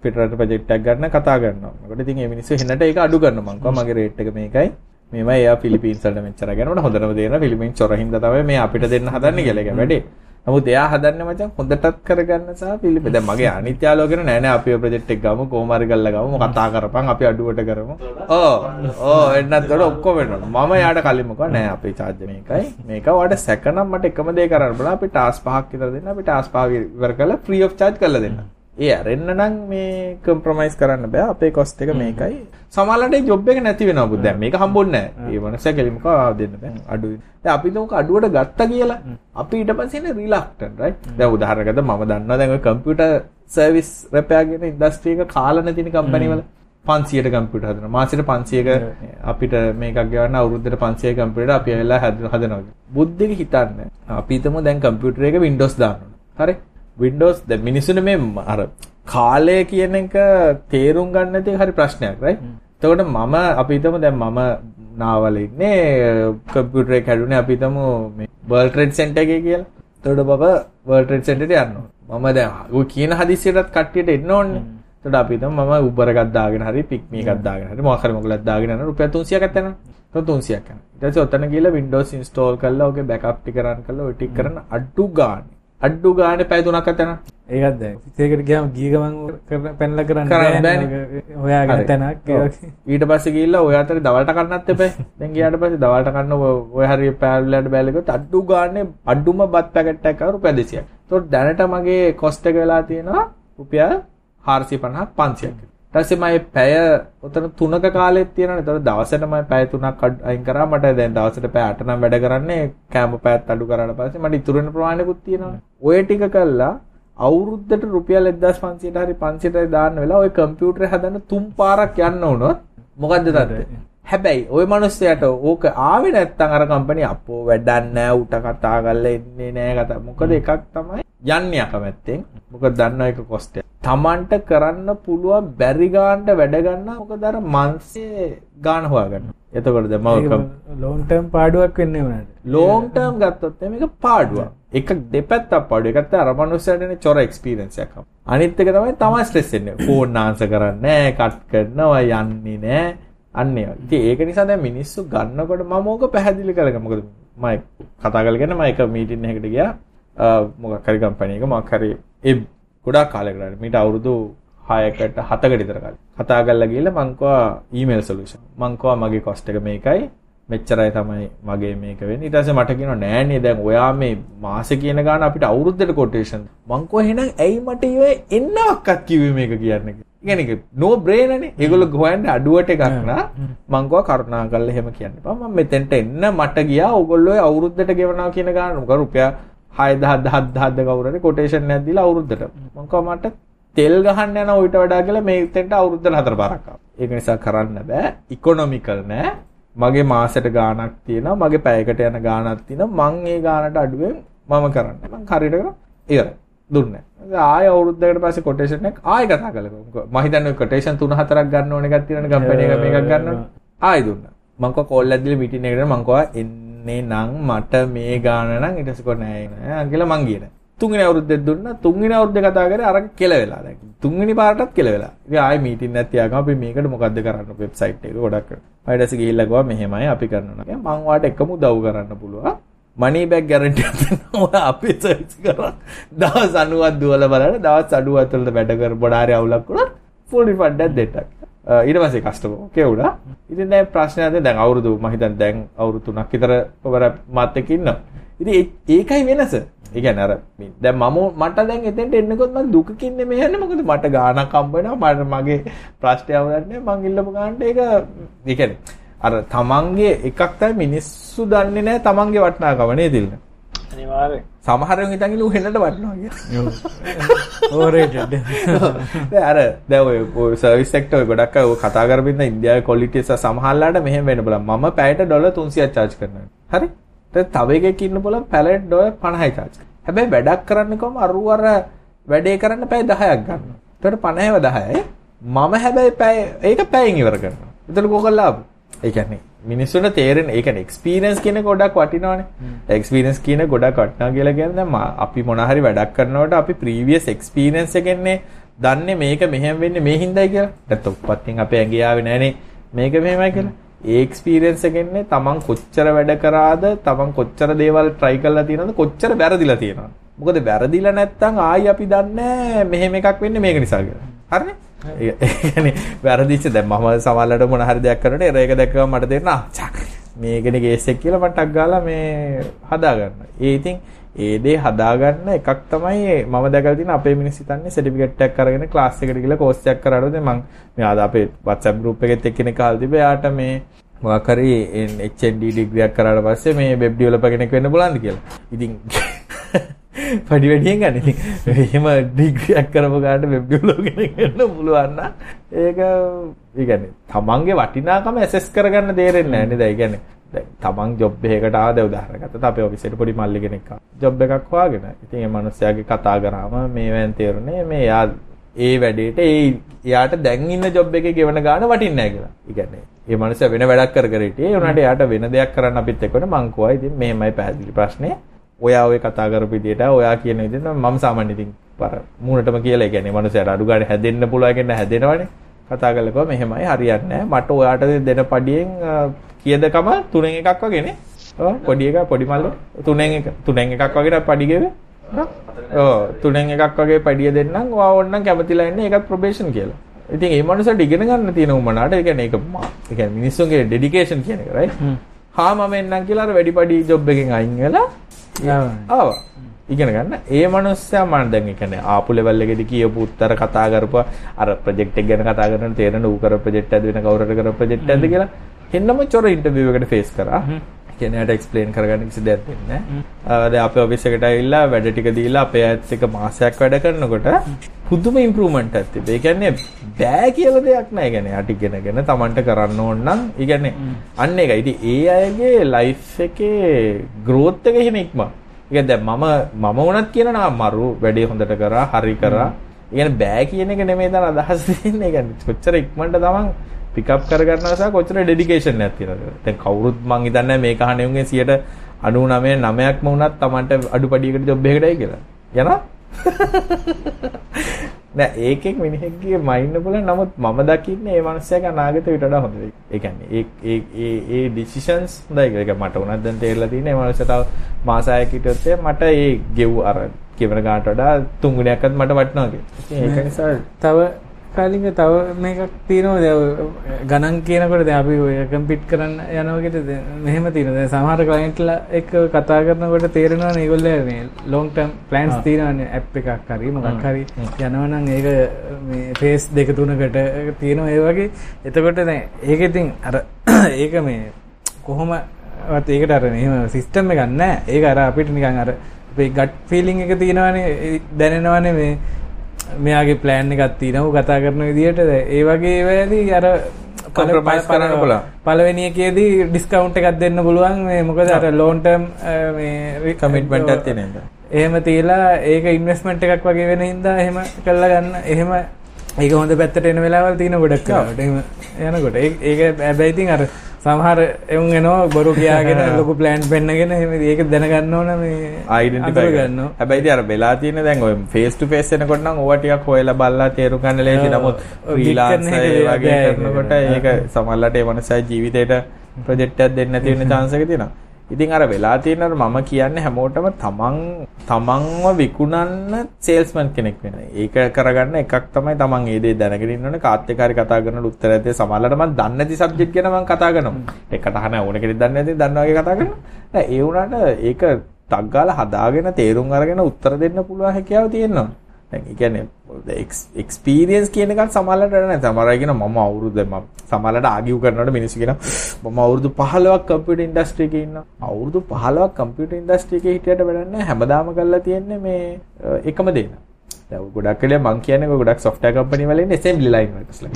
පිටරට ප්‍රොජෙක්ට් එකක් ගන්න කතා කරනවා. මොකද ඉතින් මේ මිනිස්සු හෙන්නට ඒක අඩු කරනවා. මං කිව්වා මගේ රේට් එක මේකයි. මේවා එයා ෆිලිපීන්ස් වලට මෙච්චර ගන්නකොට හොඳටම දෙනවා ෆිලිපීන්ස් චොරින්ද තමයි මේ අපිට දෙන්න හදන්නේ කියලා ඒක වැඩේ. නමුත් එයා හදන්නේ මචං හොඳටත් කරගන්න සහ පිළිපෙ. දැන් මගේ අනිත් යාළුවා කියන නෑ නෑ අපි ඔය ප්‍රොජෙක්ට් එක ගමු කොහොම හරි කරලා ගමු කතා කරපන් අපි අඩුවට කරමු. ඕ ඕ එන්නත් ගොඩ ඔක්කොම වෙනවා. මම යාට කලින් මොකවා නෑ අපේ charge මේකයි. මේක වාට සැකනම් මට එකම දේ කරන්න බලා අපි ටාස්ක් පහක් විතර දෙන්න අපි ටාස්ක් පහ ඉවර කරලා free of charge කරලා දෙන්න. ඒ අරෙන්න නම් මේ කම්ප්‍රොමයිස් කරන්න බෑ. අපේ කොස්ට් එක මේකයි. සමහරවිට ජොබ් එක නැති වෙනවා බුත් දැන් මේක හම්බුන්නේ නැහැ ඒ මනස කෙලිමක දෙන්න බෑ. අඩුයි. දැන් අපි තුමුක අඩුවට ගත්තා කියලා අපි ඊට පස්සේ නේ රිලක්ටන්ට් රයිට් දැන් උදාහරණයකට මම දන්නවා දැන් ඔය කම්පියුටර් සර්විස් රෙපෙයාර් කියන ඉන්ඩස්ට්‍රි එක කාලා නැතින කම්පැනි වල. 500ට කම්පියුටර් හදනවා. මාසෙට 500ක අපිට මේකක් ගෙවන්න අවුරුද්දට 500 කම්පියුටර් අපි ඇවිල්ලා හදනවා බුද්ධික හිතන්නේ. අපි හිතමු දැන් කම්පියුටර් එක Windows දානවා. හරි Windows දැන් මිනිස්සුනේ මේ අර කාලය කියන එක තේරුම් ගන්න නැති හරි ප්‍රශ්නයක් right එතකොට මම අපි හිතමු දැන් මම නාවල ඉන්නේ කම්පියුටර් එක හැදුනේ අපි හිතමු මේ World Trade Center එකේ කියලා. එතකොට බබ World Trade Center එකට යනවා. මම දැන් ඔය කියන හදිස්සියටත් කට්ටියට එන්න ඕනේ. එතකොට අපි හිතමු මම Uber එකක් දාගෙන හරි Pikmi එකක් දාගෙන හරි මොකක් හරි මොකලක් දාගෙන යනවා රුපියල් 300ක් යනවා. 300ක් යනවා. ඊට පස්සේ ඔතන ගිහලා Windows install කරලා ඔගේ backup ටික run කරලා ඔය ටික කරන අඩු ගානේ අඩ්ඩු ගානේ පැය තුනක් අතන ඒකත් දැන් ඔෆිස් ගියාම ගිය ගමන් පැනලා කරන්න කරන්න බෑනේ. හොයාගෙන තැනක්. ඊට පස්සේ ගිහිල්ලා ඔය අතරේ දවල්ට කන්නත් එපා. දැන් ගියාට පස්සේ දවල්ට කන්න ඔය- හරිය පෑල්ලට බැලුවොත් අඩ්ඩු ගානේ අඩුම බත් පැකට් එකක් රුපියල් 200ක්. ඒතකොට දැනට මගේ කොස්ට් එක වෙලා තියෙනවා රුපියල් 450ක් 500ක්. ඊට පස්සේ මම පැය උතන තුනක කාලෙත් තියෙනවානේ. ඒතකොට දවසට මම පැය තුනක් අඩු- අයින් කරා. මට දැන් දවසට පැය 8 නම් වැඩ කරන්නේ කැම්ප් පැයත් අඩු කරාට පස්සේ මට ඉතුරු වෙන ප්‍රමාණයකුත් තියෙනවානේ. ඔය ටික කළා අවුරුද්දට රුපියල් 1500ට හරි 500ට දාන්න වෙලා ওই කම්පියුටරේ හදන්න තුන් පාරක් යන්න වුණොත් මොකද්ද තත්ත්වය? හැබැයි ওই මිනිස්සයාට ඕක ආවේ නැත්තම් අර කම්පැනි අපෝ වැඩක් නැහැ උට කතා කරලා එන්නේ නැහැ කතා. මොකද එකක් තමයි යන්නේ අකමැත්තෙන්. මොකද දන්න එක කොස්ට්. Tamanට කරන්න පුළුවන් බැරි ගානට වැඩ ගන්න මොකද අර මන්සේ ගාන හොයාගන්න. එතකොට දැන් මම ලෝන් ටර්ම් පාඩුවක් වෙන්නේ උනාට. ලෝන් ටර්ම් ගත්තොත් මේක පාඩුවක්. එක දෙපැත්තක් පාඩුව. එකත් අර මනුස්සයටනේ චොර එක්ස්පීරියන්ස් එකක්. අනිත් එක තමයි තමයි ස්ට්‍රෙස් එන්නේ. ෆෝන් ආන්සර් කරන්නේ නැහැ, කට් කරනවා, යන්නේ නැහැ. අන්න ඒ වගේ. ඉතින් ඒක නිසා දැන් මිනිස්සු ගන්නකොට මම ඕක පැහැදිලි කරගන්න. මොකද මම කතා කරගෙන මම එක මීටින් එකකට ගියා. අ, මොකක් හරි කම්පැනි එක මොකක් හරි ඒ ගොඩාක් කාලයකට මීට අවුරුදු 6කට 7කට විතර කාලෙ. කතා කරලා ගිහලා මං කිව්වා ඊමේල් සොලියුෂන්. මං කිව්වා මගේ කොස්ට් එක මේකයි. මෙච්චරයි තමයි මගේ මේක වෙන්නේ. ඊට පස්සේ මට කියනවා නෑනේ දැන් ඔයා මේ මාසෙ කියන ගාන අපිට අවුරුද්දට කොටේෂන්. මං කිව්වා එහෙනම් ඇයි මට ඉවේ එන්නවක්වත් කිව්වේ මේක කියන්නේ කියන්නේ නෝ බ්‍රේන් නේ. ඒගොල්ලෝ හොයන්නේ අඩුවට එකක් නා. මං කිව්වා කරුණාකරලා එහෙම කියන්න එපා. මම මෙතෙන්ට එන්න මට ගියා. ඕගොල්ලෝ අවුරුද්දට ගෙවනවා කියන ගාන මොකද රුපියල් 6000 10000 කවුරු හරි කොටේෂන් එකක් දීලා අවුරුද්දට. මං කිව්වා මට තෙල් ගහන්න යන ඌට වඩා කියලා මේතෙන්ට අවුරුද්දට හතර පාරක්. ඒක නිසා කරන්න බෑ. ඉකොනොමිකල් නෑ. මගේ මාසෙට ගාණක් තියෙනවා. මගේ පැයකට යන ගාණක් තියෙනවා. මං ඒ ගාණට අඩුවෙන් මම කරන්නේ. මං හරියට කරා. ඉවරයි. දුන්නේ. ආය අවුරුද්දකට පස්සේ කොටේෂන් එක ආයෙ කතා කළා. මම හිතන්නේ කොටේෂන් 3-4ක් ගන්න ඕන එකක් තියෙනවනේ කම්පැනි එක මේකක් ගන්න ඕනේ. ආයෙ දුන්නා. මං කව කෝල් එකක් දීලා මීටින් එකකට මං කව එන්නේ නම් මට මේ ගාණ නම් ඊට පස්සේ කො නෑ නෑ කියලා මං ගියේ නෑ. තුන්වෙනි අවුරුද්දෙත් දුන්නා. තුන්වෙනි අවුරුද්දේ කතා කරේ අරක කෙල වෙලා දැන්. තුන්වෙනි පාරටත් කෙල වෙලා. ඉතින් ආයෙ මීටින් එකක් තියාගම අපි මේකට මොකද්ද කරන්න වෙබ්සයිට් එක ගොඩක් කරා. ඊට පස්සේ ගිහිල්ලා ගියා මෙහෙමයි අපි කරනවා. මං වාට එකම උදව් කරන්න පුළුවන්. මනී බැක් ගැරන්ටි දෙනවා අපි සර්ච් කරා. දවස් 90ක් දුවලා බලන්න දවස් 90ක් තුළට වැඩ කර බොඩාරි අවුලක් වුණා ෆුල් රිෆන්ඩ් එකක්. දෙටක් ඊට පස්සේ කස්ටමර් ඕකේ වුණා. ඉතින් දැන් ප්‍රශ්නයක් නැහැ දැන් අවුරුදු මම හිතන්නේ දැන් අවුරුදු 3ක් විතර ඔබර මාත් එක්ක ඉන්නවා. ඉතින් ඒ- ඒකයි වෙනස. ඒ කියන්නේ අර මේ- දැන් මම මට දැන් එතෙන්ට එන්නකොත් මම දුකකින් නෙමෙයි යන්නේ මොකද? මට ගාණක් හම්බ වෙනවා. මට මගේ ප්‍රශ්නය අවුලන්නේ මං ඉල්ලපු ගානට ඒක ඒ කියන්නේ අර තමන්ගේ එකක් තමයි මිනිස්සු දන්නේ නැහැ තමන්ගේ වටිනාකම නේද ඉල්ල. අනිවාර්යෙන් සමහරව හිතන් ඉන්න උහෙන්නට වටිනවා කියලා. ඕරේටඩ් දැන් අර දැන් ඔය ඔය සර්විස් සෙක්ටර් ඔය ගොඩක් අය ඔය කතා කරපින්න ඉන්දියාවේ ක්වොලිටි එක සමහරලාට මෙහෙම වෙන්න බලන්න. මම පැයට ඩොලර් 300ක් charge කරනවා. හරි? දැන් තව එකෙක් ඉන්න බලන්න පැලට ඩොලර් 50යි charge. හැබැයි වැඩක් කරන්න කොහම අරු අර වැඩේ කරන්න පැය 10ක් ගන්නවා. ඒතකොට 50ව 10යි. මම හැබැයි පැය ඒක පැයෙන් ඉවර කරනවා. එතකොට කොහොමද ලාභ? ඒ කියන්නේ මිනිස්සුන්ට තේරෙන ඒ කියන්නේ එක්ස්පීරියන්ස් කියන ගොඩක් වටිනවනේ. එක්ස්පීරියන්ස් කියන ගොඩක් වටිනවා කියලා කියන්නේ දැන් අපි මොන හරි වැඩක් කරනකොට අපි ප්‍රීවියස් එක්ස්පීරියන්ස් එකෙන්නේ දන්නේ මේක මෙහෙම වෙන්නේ මේ හින්දායි කියලා. නැත්නම් උපත්යෙන් අපේ ඇඟේ ආවේ නැහනේ මේක මෙහෙමයි කියලා. ඒ එක්ස්පීරියන්ස් එකෙන්නේ තමන් කොච්චර වැඩ කරාද, තමන් කොච්චර දේවල් try කරලා තියෙනවද, කොච්චර වැරදිලා තියෙනවද. මොකද වැරදිලා නැත්නම් ආයි අපි දන්නේ මෙහෙම එකක් වෙන්නේ මේක නිසා කියලා. හරිනේ? ඒ කියන්නේ වැරදිච්ච දැන් මම සමහරවිට මොන හරි දෙයක් කරනකොට එර එක දැක්කම මට තේරෙනවා චක් මේකනේ කේස් එක කියලා මට ටක් ගාලා මේ හදා ගන්න. ඒ ඉතින් ඒ දේ හදාගන්න එකක් තමයි මම දැකලා තියෙන අපේ මිනිස්සු හිතන්නේ සර්ටිෆිකේට් එකක් අරගෙන ක්ලාස් එකට ගිහලා කෝස් එකක් කරාට මම මේ ආද අපේ WhatsApp group එකෙත් එක්කෙනෙක් අහලා තිබ්බ එයාට මේ මොකක් හරි HND ඩිග්‍රී එකක් කරාට පස්සේ මේ වෙබ් ඩෙවලොපර් කෙනෙක් වෙන්න බලන්න කියලා. ඉතින් පඩි වැඩියෙන් ගන්න. ඉතින් එහෙම ඩිග්‍රියක් කරපු ගානට වෙබ් ඩෙවලොපර් කෙනෙක් වෙන්න පුළුවන් නම් ඒක ඒ කියන්නේ තමන්ගේ වටිනාකම ඇසස් කරගන්න තේරෙන්නේ නැහැ නේද? ඒ කියන්නේ දැන් තමන් ජොබ් එකකට ආව දැන් උදාහරණයක් ගත්තොත් අපේ ඔෆිස් එකට පොඩි මල්ලි කෙනෙක් ආවා. ජොබ් එකක් හොයාගෙන. ඉතින් ඒ මනුස්සයාගේ කතා කරාම මේවෙන් තේරුනේ මේ යා ඒ වැඩේට ඒ එයාට දැන් ඉන්න ජොබ් එකේ ගෙවන ගාන වටින්නේ නැහැ කියලා. ඒ කියන්නේ ඒ මනුස්සයා වෙන වැඩක් කර කර හිටියේ. ඒ උනාට එයාට වෙන දෙයක් කරන්න අපිත් එක්කනේ මං කිව්වා ඉතින් මෙහෙමයි පැහැදිලි ප්‍රශ්නේ. ඔයා ඔය කතා කරපු විදියට ඔයා කියන විදිහට මම සාමාන්‍ය ඉතින් පර මූණටම කියලා ඒ කියන්නේ මනුස්සයාට අඩු ගානේ හැදෙන්න පුළුවන් කියන හැදෙනවනේ. කතා කරලා මෙහෙමයි හරියන්නේ නැහැ. මට ඔයාට දෙන පඩියෙන් කියදකම තුනෙන් එකක් වගේනේ. පොඩි එක පොඩි මල්ල තුනෙන් එක තුනෙන් එකක් වගේ පඩි ගෙවේ. ඔව් තුනෙන් එකක් වගේ පඩිය දෙන්නම් ඔයා ඕන්නම් කැමතිලා ඉන්නේ ඒකත් ප්‍රොබේෂන් කියලා. ඉතින් ඒ මනුස්සට ඉගෙන ගන්න තියෙන උමනාට ඒ කියන්නේ ඒක ඒ කියන්නේ මිනිස්සුන්ගේ ඩෙඩිකේෂන් කියන එක රයිට්. හා මම එන්නම් කියලා අර වැඩි පඩි ජොබ් එකෙන් අයින් වෙලා ආවා. ඉගෙන ගන්න. ඒ මනුස්සයා මම දැන් ඒ කියන්නේ ආපු ලෙවල් එකේදී කියපු උත්තර කතා කරපුවා අර ප්‍රොජෙක්ට් එක ගැන කතා කරනකොට තේරෙන ඌ කර ප්‍රොජෙක්ට් එකද වෙන කවුරුහරි කර ප්‍රොජෙක්ට් එකද කියලා හෙන්නම චොර ඉන්ටර්විව් එකට ෆේස් කරා. කියන්නේ යාට එක්ස්ප්ලেইন කරගන්න කිසි දෙයක් නැහැ. දැන් අපේ ඔෆිස් එකට ඇවිල්ලා වැඩ ටික දීලා අපේ ඇත් එක මාසයක් වැඩ කරනකොට පුදුම ඉම්ප්‍රූව්මන්ට් එකක් තිබේ. ඒ කියන්නේ බෑ කියලා දෙයක් නැහැ. ඒ කියන්නේ අට ඉගෙනගෙන Tamanට කරන්න ඕන නම් ඒ කියන්නේ අන්න ඒකයි. ඉතින් ඒ අයගේ ලයිෆ් එකේ එක එහෙම ඉක්ම. කියන්නේ දැන් මම මම වුණත් කියනවා මරු වැඩේ හොඳට කරා, හරි කරා. කියන්නේ බෑ කියන එක නෙමෙයි දැන් අදහස් කියන්නේ කොච්චර ඉක්මනට තමන් පිකප් කරගන්නවා සහ කොච්චර ඩෙඩිකේෂන් එකක් තියෙනවද දැන් කවුරුත් මං හිතන්නේ මේක අහන්නේ උන්ගේ 99 9ක්ම වුණත් Tamanට අඩුපඩියකට ජොබ් එකකටයි කියලා යනවා නෑ ඒකෙන් මිනිහෙක්ගේ මයින්ඩ් වල නමුත් මම දකින්නේ මේ මනුස්සයාගේ අනාගතේ ඊට වඩා හොඳයි. ඒ කියන්නේ ඒ ඒ ඒ ඒ ඩිසිෂන්ස් හොඳයි කියලා. ඒක මට උනත් දැන් තේරලා තියෙන්නේ මේ මනුස්සයා තව මාස 6ක හිටියොත් මට ඒ ගෙව් අර කියවන ගානට වඩා තුන් ගුණයක්වත් මට වටිනවා කියලා. ඒක නිසා තව කාලින්ග තව මේකක් තියෙනවා දැන් ගණන් කියනකොට දැන් අපි ඔය කම්පිට් කරන්න යනවාගෙද මෙහෙම තියෙනවා. දැන් සමහර ක්ලයන්ට්ලා එක්ක කතා කරනකොට තේරෙනවා නේ ඒගොල්ලෝ මේ ලොන්ග් ටර්ම් ප්ලෑන්ස් තියෙනවානේ ඇප් එකක් හරි මොකක් හරි යනවා නම් ඒක මේ ෆේස් දෙක තුනකට තියෙනවා ඒ වගේ. එතකොට දැන් ඒක ඉතින් අර ඒක මේ කොහොමවත් ඒකට අර එහෙම සිස්ටම් එකක් නැහැ. ඒක අර අපිට නිකන් අර අපේ ගට් ෆීලිං එක තියෙනවානේ. දැනෙනවානේ මේ මෙයාගේ ප්ලෑන් එකක් තියෙනවා. කතා කරන විදිහට ඒ වගේ ඒවාදී අර කොම්ප්‍රොමයිස් කරන්න පුළුවන්. පළවෙනි එකේදී ඩිස්කවුන්ට් එකක් දෙන්න පුළුවන්. මේ මොකද අර ලෝන් ටර්ම් මේ කමිට්මන්ට් එකක් තියෙන හින්දා. එහෙම තියලා ඒක ඉන්වෙස්ට්මන්ට් එකක් වගේ වෙන හින්දා එහෙම කළා ගන්න. එහෙම ඒක හොඳ පැත්තට එන වෙලාවල් තියෙන ගොඩක් කාවට එහෙම යනකොට. ඒක හැබැයි ඉතින් අර සමහර එවුන් එනවා බොරු කියාගෙන ලොකු ප්ලෑන් පෙන්නගෙන එහෙම ඒක දැනගන්න ඕන මේ අයිඩෙන්ටිෆයි කරනවා. හැබැයි අර වෙලා තියෙන දැන් ඔය ෆේස් ටු ෆේස් එනකොට නම් ඕවා ටිකක් හොයලා බලලා තේරුම් ගන්න ලේසි. නමුත් වගේ කරනකොට ඒක සමහරවිට ඒ මනසයි ජීවිතේට ප්‍රොජෙක්ට් එකක් දෙන්න chance එක තියෙනවා. ඉතින් අර වෙලා තියෙන මම කියන්නේ හැමෝටම තමන් තමන්ව විකුණන්න සේල්ස්මන් කෙනෙක් වෙන. ඒක කරගන්න එකක් තමයි තමන් ඒ දේ දැනගෙන ඉන්න ඕනේ. කාත් එක්ක හරි කතා කරනකොට උත්තර ඇත්තේ සමහරවිට මම දන්නේ නැති සබ්ජෙක්ට් ගැන මම කතා කරනවා. එකට අහන ඕන කෙනෙක් දන්නේ නැති දන්නා වගේ කතා කරනවා. නෑ ඒ වුණාට ඒක ටක් ගාලා හදාගෙන තේරුම් අරගෙන උත්තර දෙන්න පුළුවන් හැකියාව තියෙනවා. දැන් ඒ කියන්නේ එක්ස්පීරියන්ස් කියන එකත් සමහරවිට නැහැ. සමහර අය කියන මම අවුරුදු මම සමහරවිට ආගියු කරනකොට මිනිස්සු කියනවා මම අවුරුදු 15ක් කම්පියුටර් ඉන්ඩස්ට්‍රි එකේ ඉන්නවා. අවුරුදු 15ක් කම්පියුටර් ඉන්ඩස්ට්‍රි එකේ හිටියට වැඩක් නැහැ. හැමදාම කරලා තියෙන්නේ මේ එකම දේ. දැන් ගොඩක් වෙලේ මං කියන්නේ ගොඩක් software company වල ඉන්නේ assembly line workers ලා.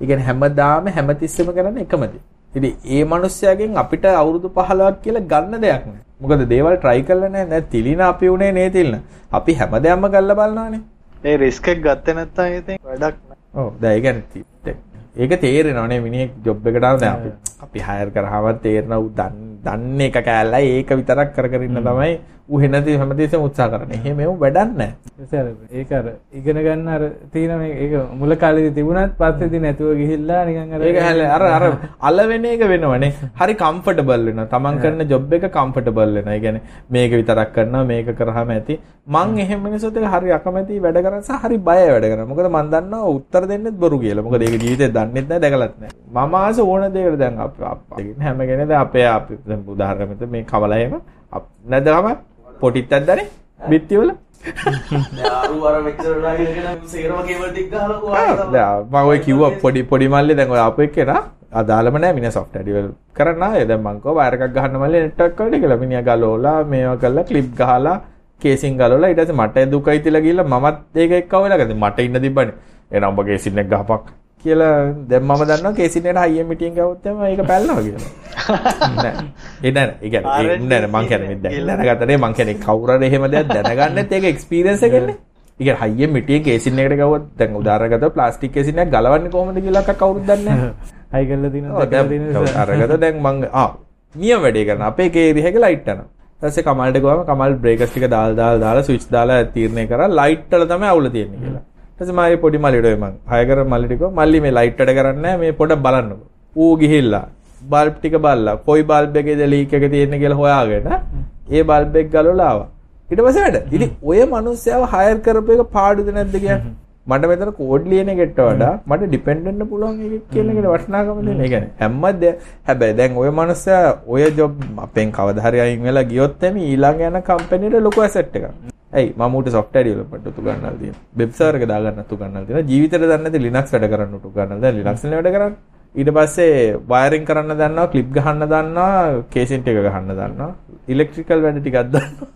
ඒ කියන්නේ හැමදාම හැමතිස්සෙම කරන්නේ එකම දේ. ඉතින් ඒ මිනිස්යාගෙන් අපිට අවුරුදු 15ක් කියලා ගන්න දෙයක් නැහැ. මොකද දේවල් try කරලා නැහැ. දැන් තිලින අපි උනේ නේ තිලින. අපි හැමදේම කරලා බලනවානේ. ඒ රිස්ක් එක ගත්තේ නැත්නම් ඉතින් වැඩක්. ඔව් දැන් ඒ ඒක තේරෙනවනේ මිනිහෙක් ජොබ් එකට ආව දැන් අපි අපි හයර් කරාම තේරෙන උ දන්නේ එක කෑල්ලයි ඒක විතරක් කර කර ඉන්න තමයි ඌ හෙනදී හැමදේසෙම උත්සාහ කරන්නේ. එහෙම එමු වැඩක් නැහැ. ඒක අර ඉගෙන ගන්න අර තියෙන මේ ඒක මුල කාලේදී තිබුණත් පස්සේදී නැතුව ගිහිල්ලා නිකන් අර ඒක අර අර අල වෙන එක වෙනවනේ. හරි කම්ෆර්ටබල් වෙනවා. Taman කරන ජොබ් එක කම්ෆර්ටබල් වෙනවා. ඒ කියන්නේ මේක විතරක් කරනවා මේක කරාම ඇති. මං එහෙම මිනිස්සුත් එක්ක හරි අකමැති වැඩ කරන සහ හරි බය වැඩ කරනවා. මොකද මං දන්නවා උත්තර දෙන්නෙත් බොරු කියලා. මොකද ඒක ජීවිතේ දන්නෙත් නැහැ දැකලත් නැහැ. මම ආස ඕන දෙයකට දැන් අපි හැම කෙනෙක් දැන් අපේ අපි දැන් උදාහරණයක් මේ කවලා එහෙම නැදම පොටිත් ඇද්දනේ? බිත්තිවල? මම ඔය කිව්වා පොඩි පොඩි මල්ලේ ආපු එක්කේනා අදාළම නැහැ මිනිහා software develop කරන්න ආයේ. දැන් මං කව වයර් එකක් ගහන්න මල්ලේ network වලට කියලා. මිනිහා ගලවලා මේවා කරලා clip ගහලා කේසින් ගලවලා. ඊට පස්සේ මට දුකයි තියලා ගිහලා මමත් ඒක එක්ක වෙලා ගත්තා. මට ඉන්න තිබ්බනේ. එනම් ඔබ කේසින් එක ගහපක් කියලා දැන් මම දන්නවා කේසින් එකට හයියෙන් මිටියෙන් ගවොත් එම ඒක පැල්ලනවා කියලා නෑ. ඒ නෑ ඒ කියන්නේ නෑ මං කියන්නේ දැන් දැනගත්තනේ මං කියන්නේ කවුරුහරි එහෙම දෙයක් දැනගන්නෙත් ඒක එක්ස්පීරියන්ස් එකනේ. ඒක හයියෙන් මිටියෙන් කේසින් එකට ගවොත් දැන් උදාහරණයක් ගත්තොත් ප්ලාස්ටික් කේසින් එකක් ගලවන්නේ කොහොමද කියලා කවුරුත් දන්නේ නැහැ හයි කරලා දිනවා අරගත දැන් මං ආ නියම වැඩේ කරන අපේ කේරිය එක ලයිට් යනවා ඊපස්සේ කමල්ට ගියාම කමල් බ්‍රේකර්ස් ටික දාලා දාලා දාලා ස්විච් දාලා තීරණය කරා. ලයිට් වල තමයි අවුල තියෙන්නේ කියලා ඊපස්සේ මාගේ පොඩි මල්ලිට මං හය කර මල්ලිට කිව්වා මල්ලි මේ ලයිට් වැඩ කරන්නේ මේ පොඩ බලන්නකෝ ඌ ගිහිල්ලා බල්බ් ටික බලලා කොයි බල්බ් එකේද ලීක් එක තියෙන්නේ කියලා හොයාගෙන ඒ බල්බ් එක ගලවලා ආවා. ඊට පස්සේ වැඩ. ඉතින් ඔය මිනිස්සයව හයර් කරපු එක පාඩුද නැද්ද කියන්නේ මට මෙතන කෝඩ් ලියන එකට වඩා මට ඩිපෙන්ඩ් වෙන්න පුළුවන් එකක් කියන එකට වටිනාකම දෙන. ඒ කියන්නේ හැමද හැබැයි දැන් ඔය මනුස්සයා ඔය ජොබ් අපෙන් කවදා හරි අයින් වෙලා ගියොත් එමේ ඊළඟ යන කම්පැනිට ලොකු ඇසෙට් එකක්. ඇයි මම ඌට software development උතු ගන්නල් තියෙනවා. වෙබ් සර්වර් එක දාගන්න උතු ගන්නල් තියෙනවා. ජීවිතේට දන්නේ නැති Linux වැඩ කරන්න උතු ගන්නල්. දැන් Linux වලින් වැඩ කරන්නේ. ඊට පස්සේ වයරින් කරන්න දන්නවා, ක්ලිප් ගහන්න දන්නවා, කේසින් ටික ගහන්න දන්නවා. ඉලෙක්ට්‍රිකල් වැඩ ටිකක් දන්නවා.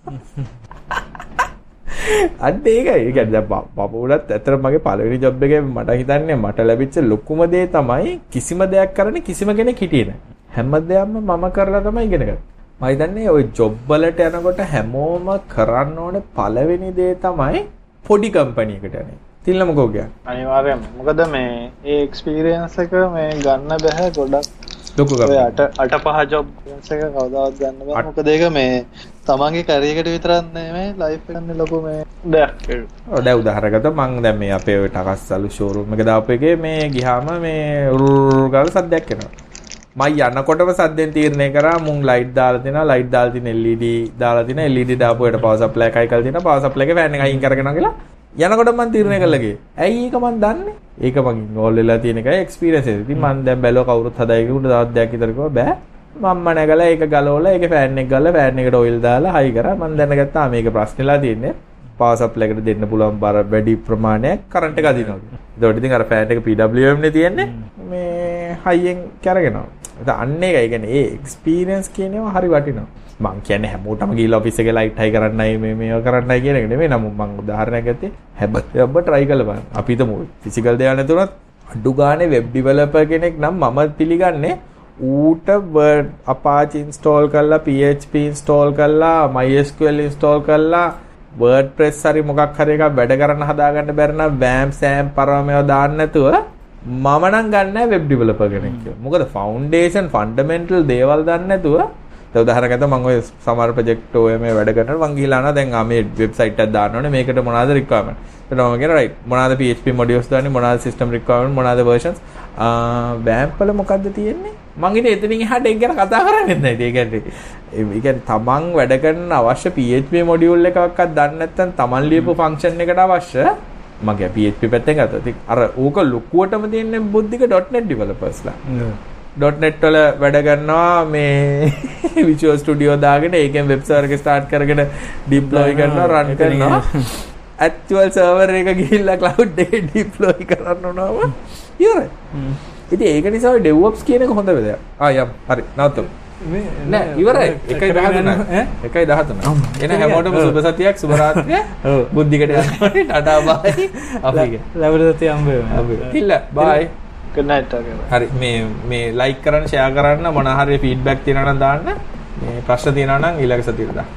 අන්න ඒකයි. ඒ කියන්නේ දැන් පපුලත් ඇත්තට මගේ පළවෙනි ජොබ් එකේ මට හිතන්නේ මට ලැබිච්ච ලොකුම දේ තමයි කිසිම දෙයක් කරන්න කිසිම කෙනෙක් හිටියේ නැහැ. හැම දෙයක්ම මම කරලා තමයි ඉගෙන ගත්තේ. මම හිතන්නේ ওই ජොබ් වලට යනකොට හැමෝම කරන්න ඕනේ පළවෙනි දේ තමයි පොඩි කම්පැනි එකට යන්නේ. තිල්ල මොකෝ කියන්නේ? අනිවාර්යයෙන්ම. මොකද මේ ඒ එක්ස්පීරියන්ස් එක මේ ගන්න බෑ ගොඩක් ලොකු අට අට පහ ජොබ් එක කවදාවත් ගන්න බෑ මොකද ඒක මේ තමන්ගේ කැරියකට විතරක් නෙමෙයි ලයිෆ් එකන්නේ ලොකු මේ දෙයක් දැන් උදාහරණකට මම දැන් මේ අපේ ඔය ටකස්සලු ෂෝරූම් එක දාපු එකේ මේ ගියාම මේ ගාල සද්දයක් එනවා මම යනකොටම සද්දෙන් තීරණය කරා මුන් ලයිට් දාලා තිනා ලයිට් දාලා තින LED දාලා තින LED දාපු එකට පවර් සප්ලයි එකයි කරලා තිනා පවර් සප්ලයි එක ෆෑන් එක අයින් කරගෙන ගිහලා යනකොට මම තීරණය කළා ගියේ. ඇයි ඒක මන් දන්නේ? ඒක මගින් ඉන්වෝල් වෙලා තියෙන එකයි එක්ස්පීරියන්ස් එක. ඉතින් මම දැන් බැලුවා කවුරුත් හදායි කිව්වට තවත් දෙයක් විතර කිව්වා බෑ. මම්ම නැගලා ඒක ගලවලා ඒක ෆෑන් එක ගාලා ෆෑන් එකට ඔයිල් දාලා හයි කරා. මම දැනගත්තා මේක ප්‍රශ්නෙලා තියෙන්නේ. පවර් සප්ලයි එකට දෙන්න පුළුවන් බර වැඩි ප්‍රමාණයක් කරන්ට් එක අදිනවා. ඒකට ඉතින් අර ෆෑන් එක PWM නේ තියෙන්නේ. මේ හයියෙන් කරගෙනවා. ඒක අන්න ඒකයි. කියන්නේ ඒ එක්ස්පීරියන්ස් කියනවා හරි වටිනවා. මං කියන්නේ හැමෝටම ගිහලා ඔෆිස් එකේ ලයිට් හයි කරන්නයි මේ මේව කරන්නයි කියන එක නෙමෙයි නමුත් මං උදාහරණයක් ගත්තේ හැබැයි ඔබ try කරලා බලන්න. අපි හිතමු ෆිසිකල් දේවල් නැතුණත් අඩු ගානේ වෙබ් ඩෙවලොපර් කෙනෙක් නම් මම පිළිගන්නේ ඌට Word Apache install කරලා PHP install කරලා MySQL install කරලා WordPress හරි මොකක් හරි එකක් වැඩ කරන්න හදාගන්න බැරි නම් BAM SAM පරමේව දාන්න නැතුව මම නම් ගන්නෑ වෙබ් ඩෙවලොපර් කෙනෙක් කියලා. මොකද ෆවුන්ඩේෂන් ෆන්ඩමෙන්ටල් දේවල් දන්නේ නැතුව උදාහරණයක් මම ඔය සමහර ප්‍රොජෙක්ට් ඔය මේ වැඩ කරනකොට මං ගිහලා ආනවා දැන් ආ මේ වෙබ්සයිට් එකක් දාන්න ඕනේ මේකට මොනවද රික්වයර්මන්ට් ඊට මම කියන රයිට් මොනවද PHP මොඩියුල්ස් දාන්නේ? මොනවද සිස්ටම් රික්වයර්මන්ට් මොනවද versions? ආ බෑම්ප් වල මොකද්ද තියෙන්නේ? මං ඉතින් එතනින් එහාට ඒක ගැන කතා කරන්නේ නැහැ ඒ කියන්නේ ඒ කියන්නේ තමන් වැඩ කරන අවශ්‍ය PHP මොඩියුල් එකක්වත් දන්නේ නැත්නම් තමන් ලියපු ෆන්ක්ෂන් එකට අවශ්‍ය මගේ PHP පැත්තෙන් ගත්තා. ඉතින් අර ඌක ලොකුවටම තියෙන බුද්ධික .net developers ලා. .net වල වැඩ කරනවා මේ Visual Studio දාගෙන ඒකෙන් වෙබ් සර්වර් එක ස්ටාර්ට් කරගෙන ඩිප්ලොයි කරනවා රන් කරනවා ඇක්චුවල් සර්වර් එක ගිහිල්ලා cloud එකේ ඩිප්ලොයි කරන්න උනවම ඉවරයි. ඉතින් ඒක නිසා DevOps කියන එක හොඳ වෙලයක්. ආ යම් හරි නවත්තමු. නෑ ඉවරයි. 1.13 1.13 එන හැමෝටම සුබ සතියක් සුබ රාත්‍රිය බුද්ධිකට ටටා බයි අපි ලැබුණ සතිය හම්බ. කිල්ල බයි good night හරි මේ මේ ලයික් කරන්න ෂෙයා කරන්න මොන හරි ෆීඩ්බැක් තියෙනවා නම් දාන්න. මේ ප්‍රශ්න තියෙනවා නම් ඊළඟ සතියේට දාන්න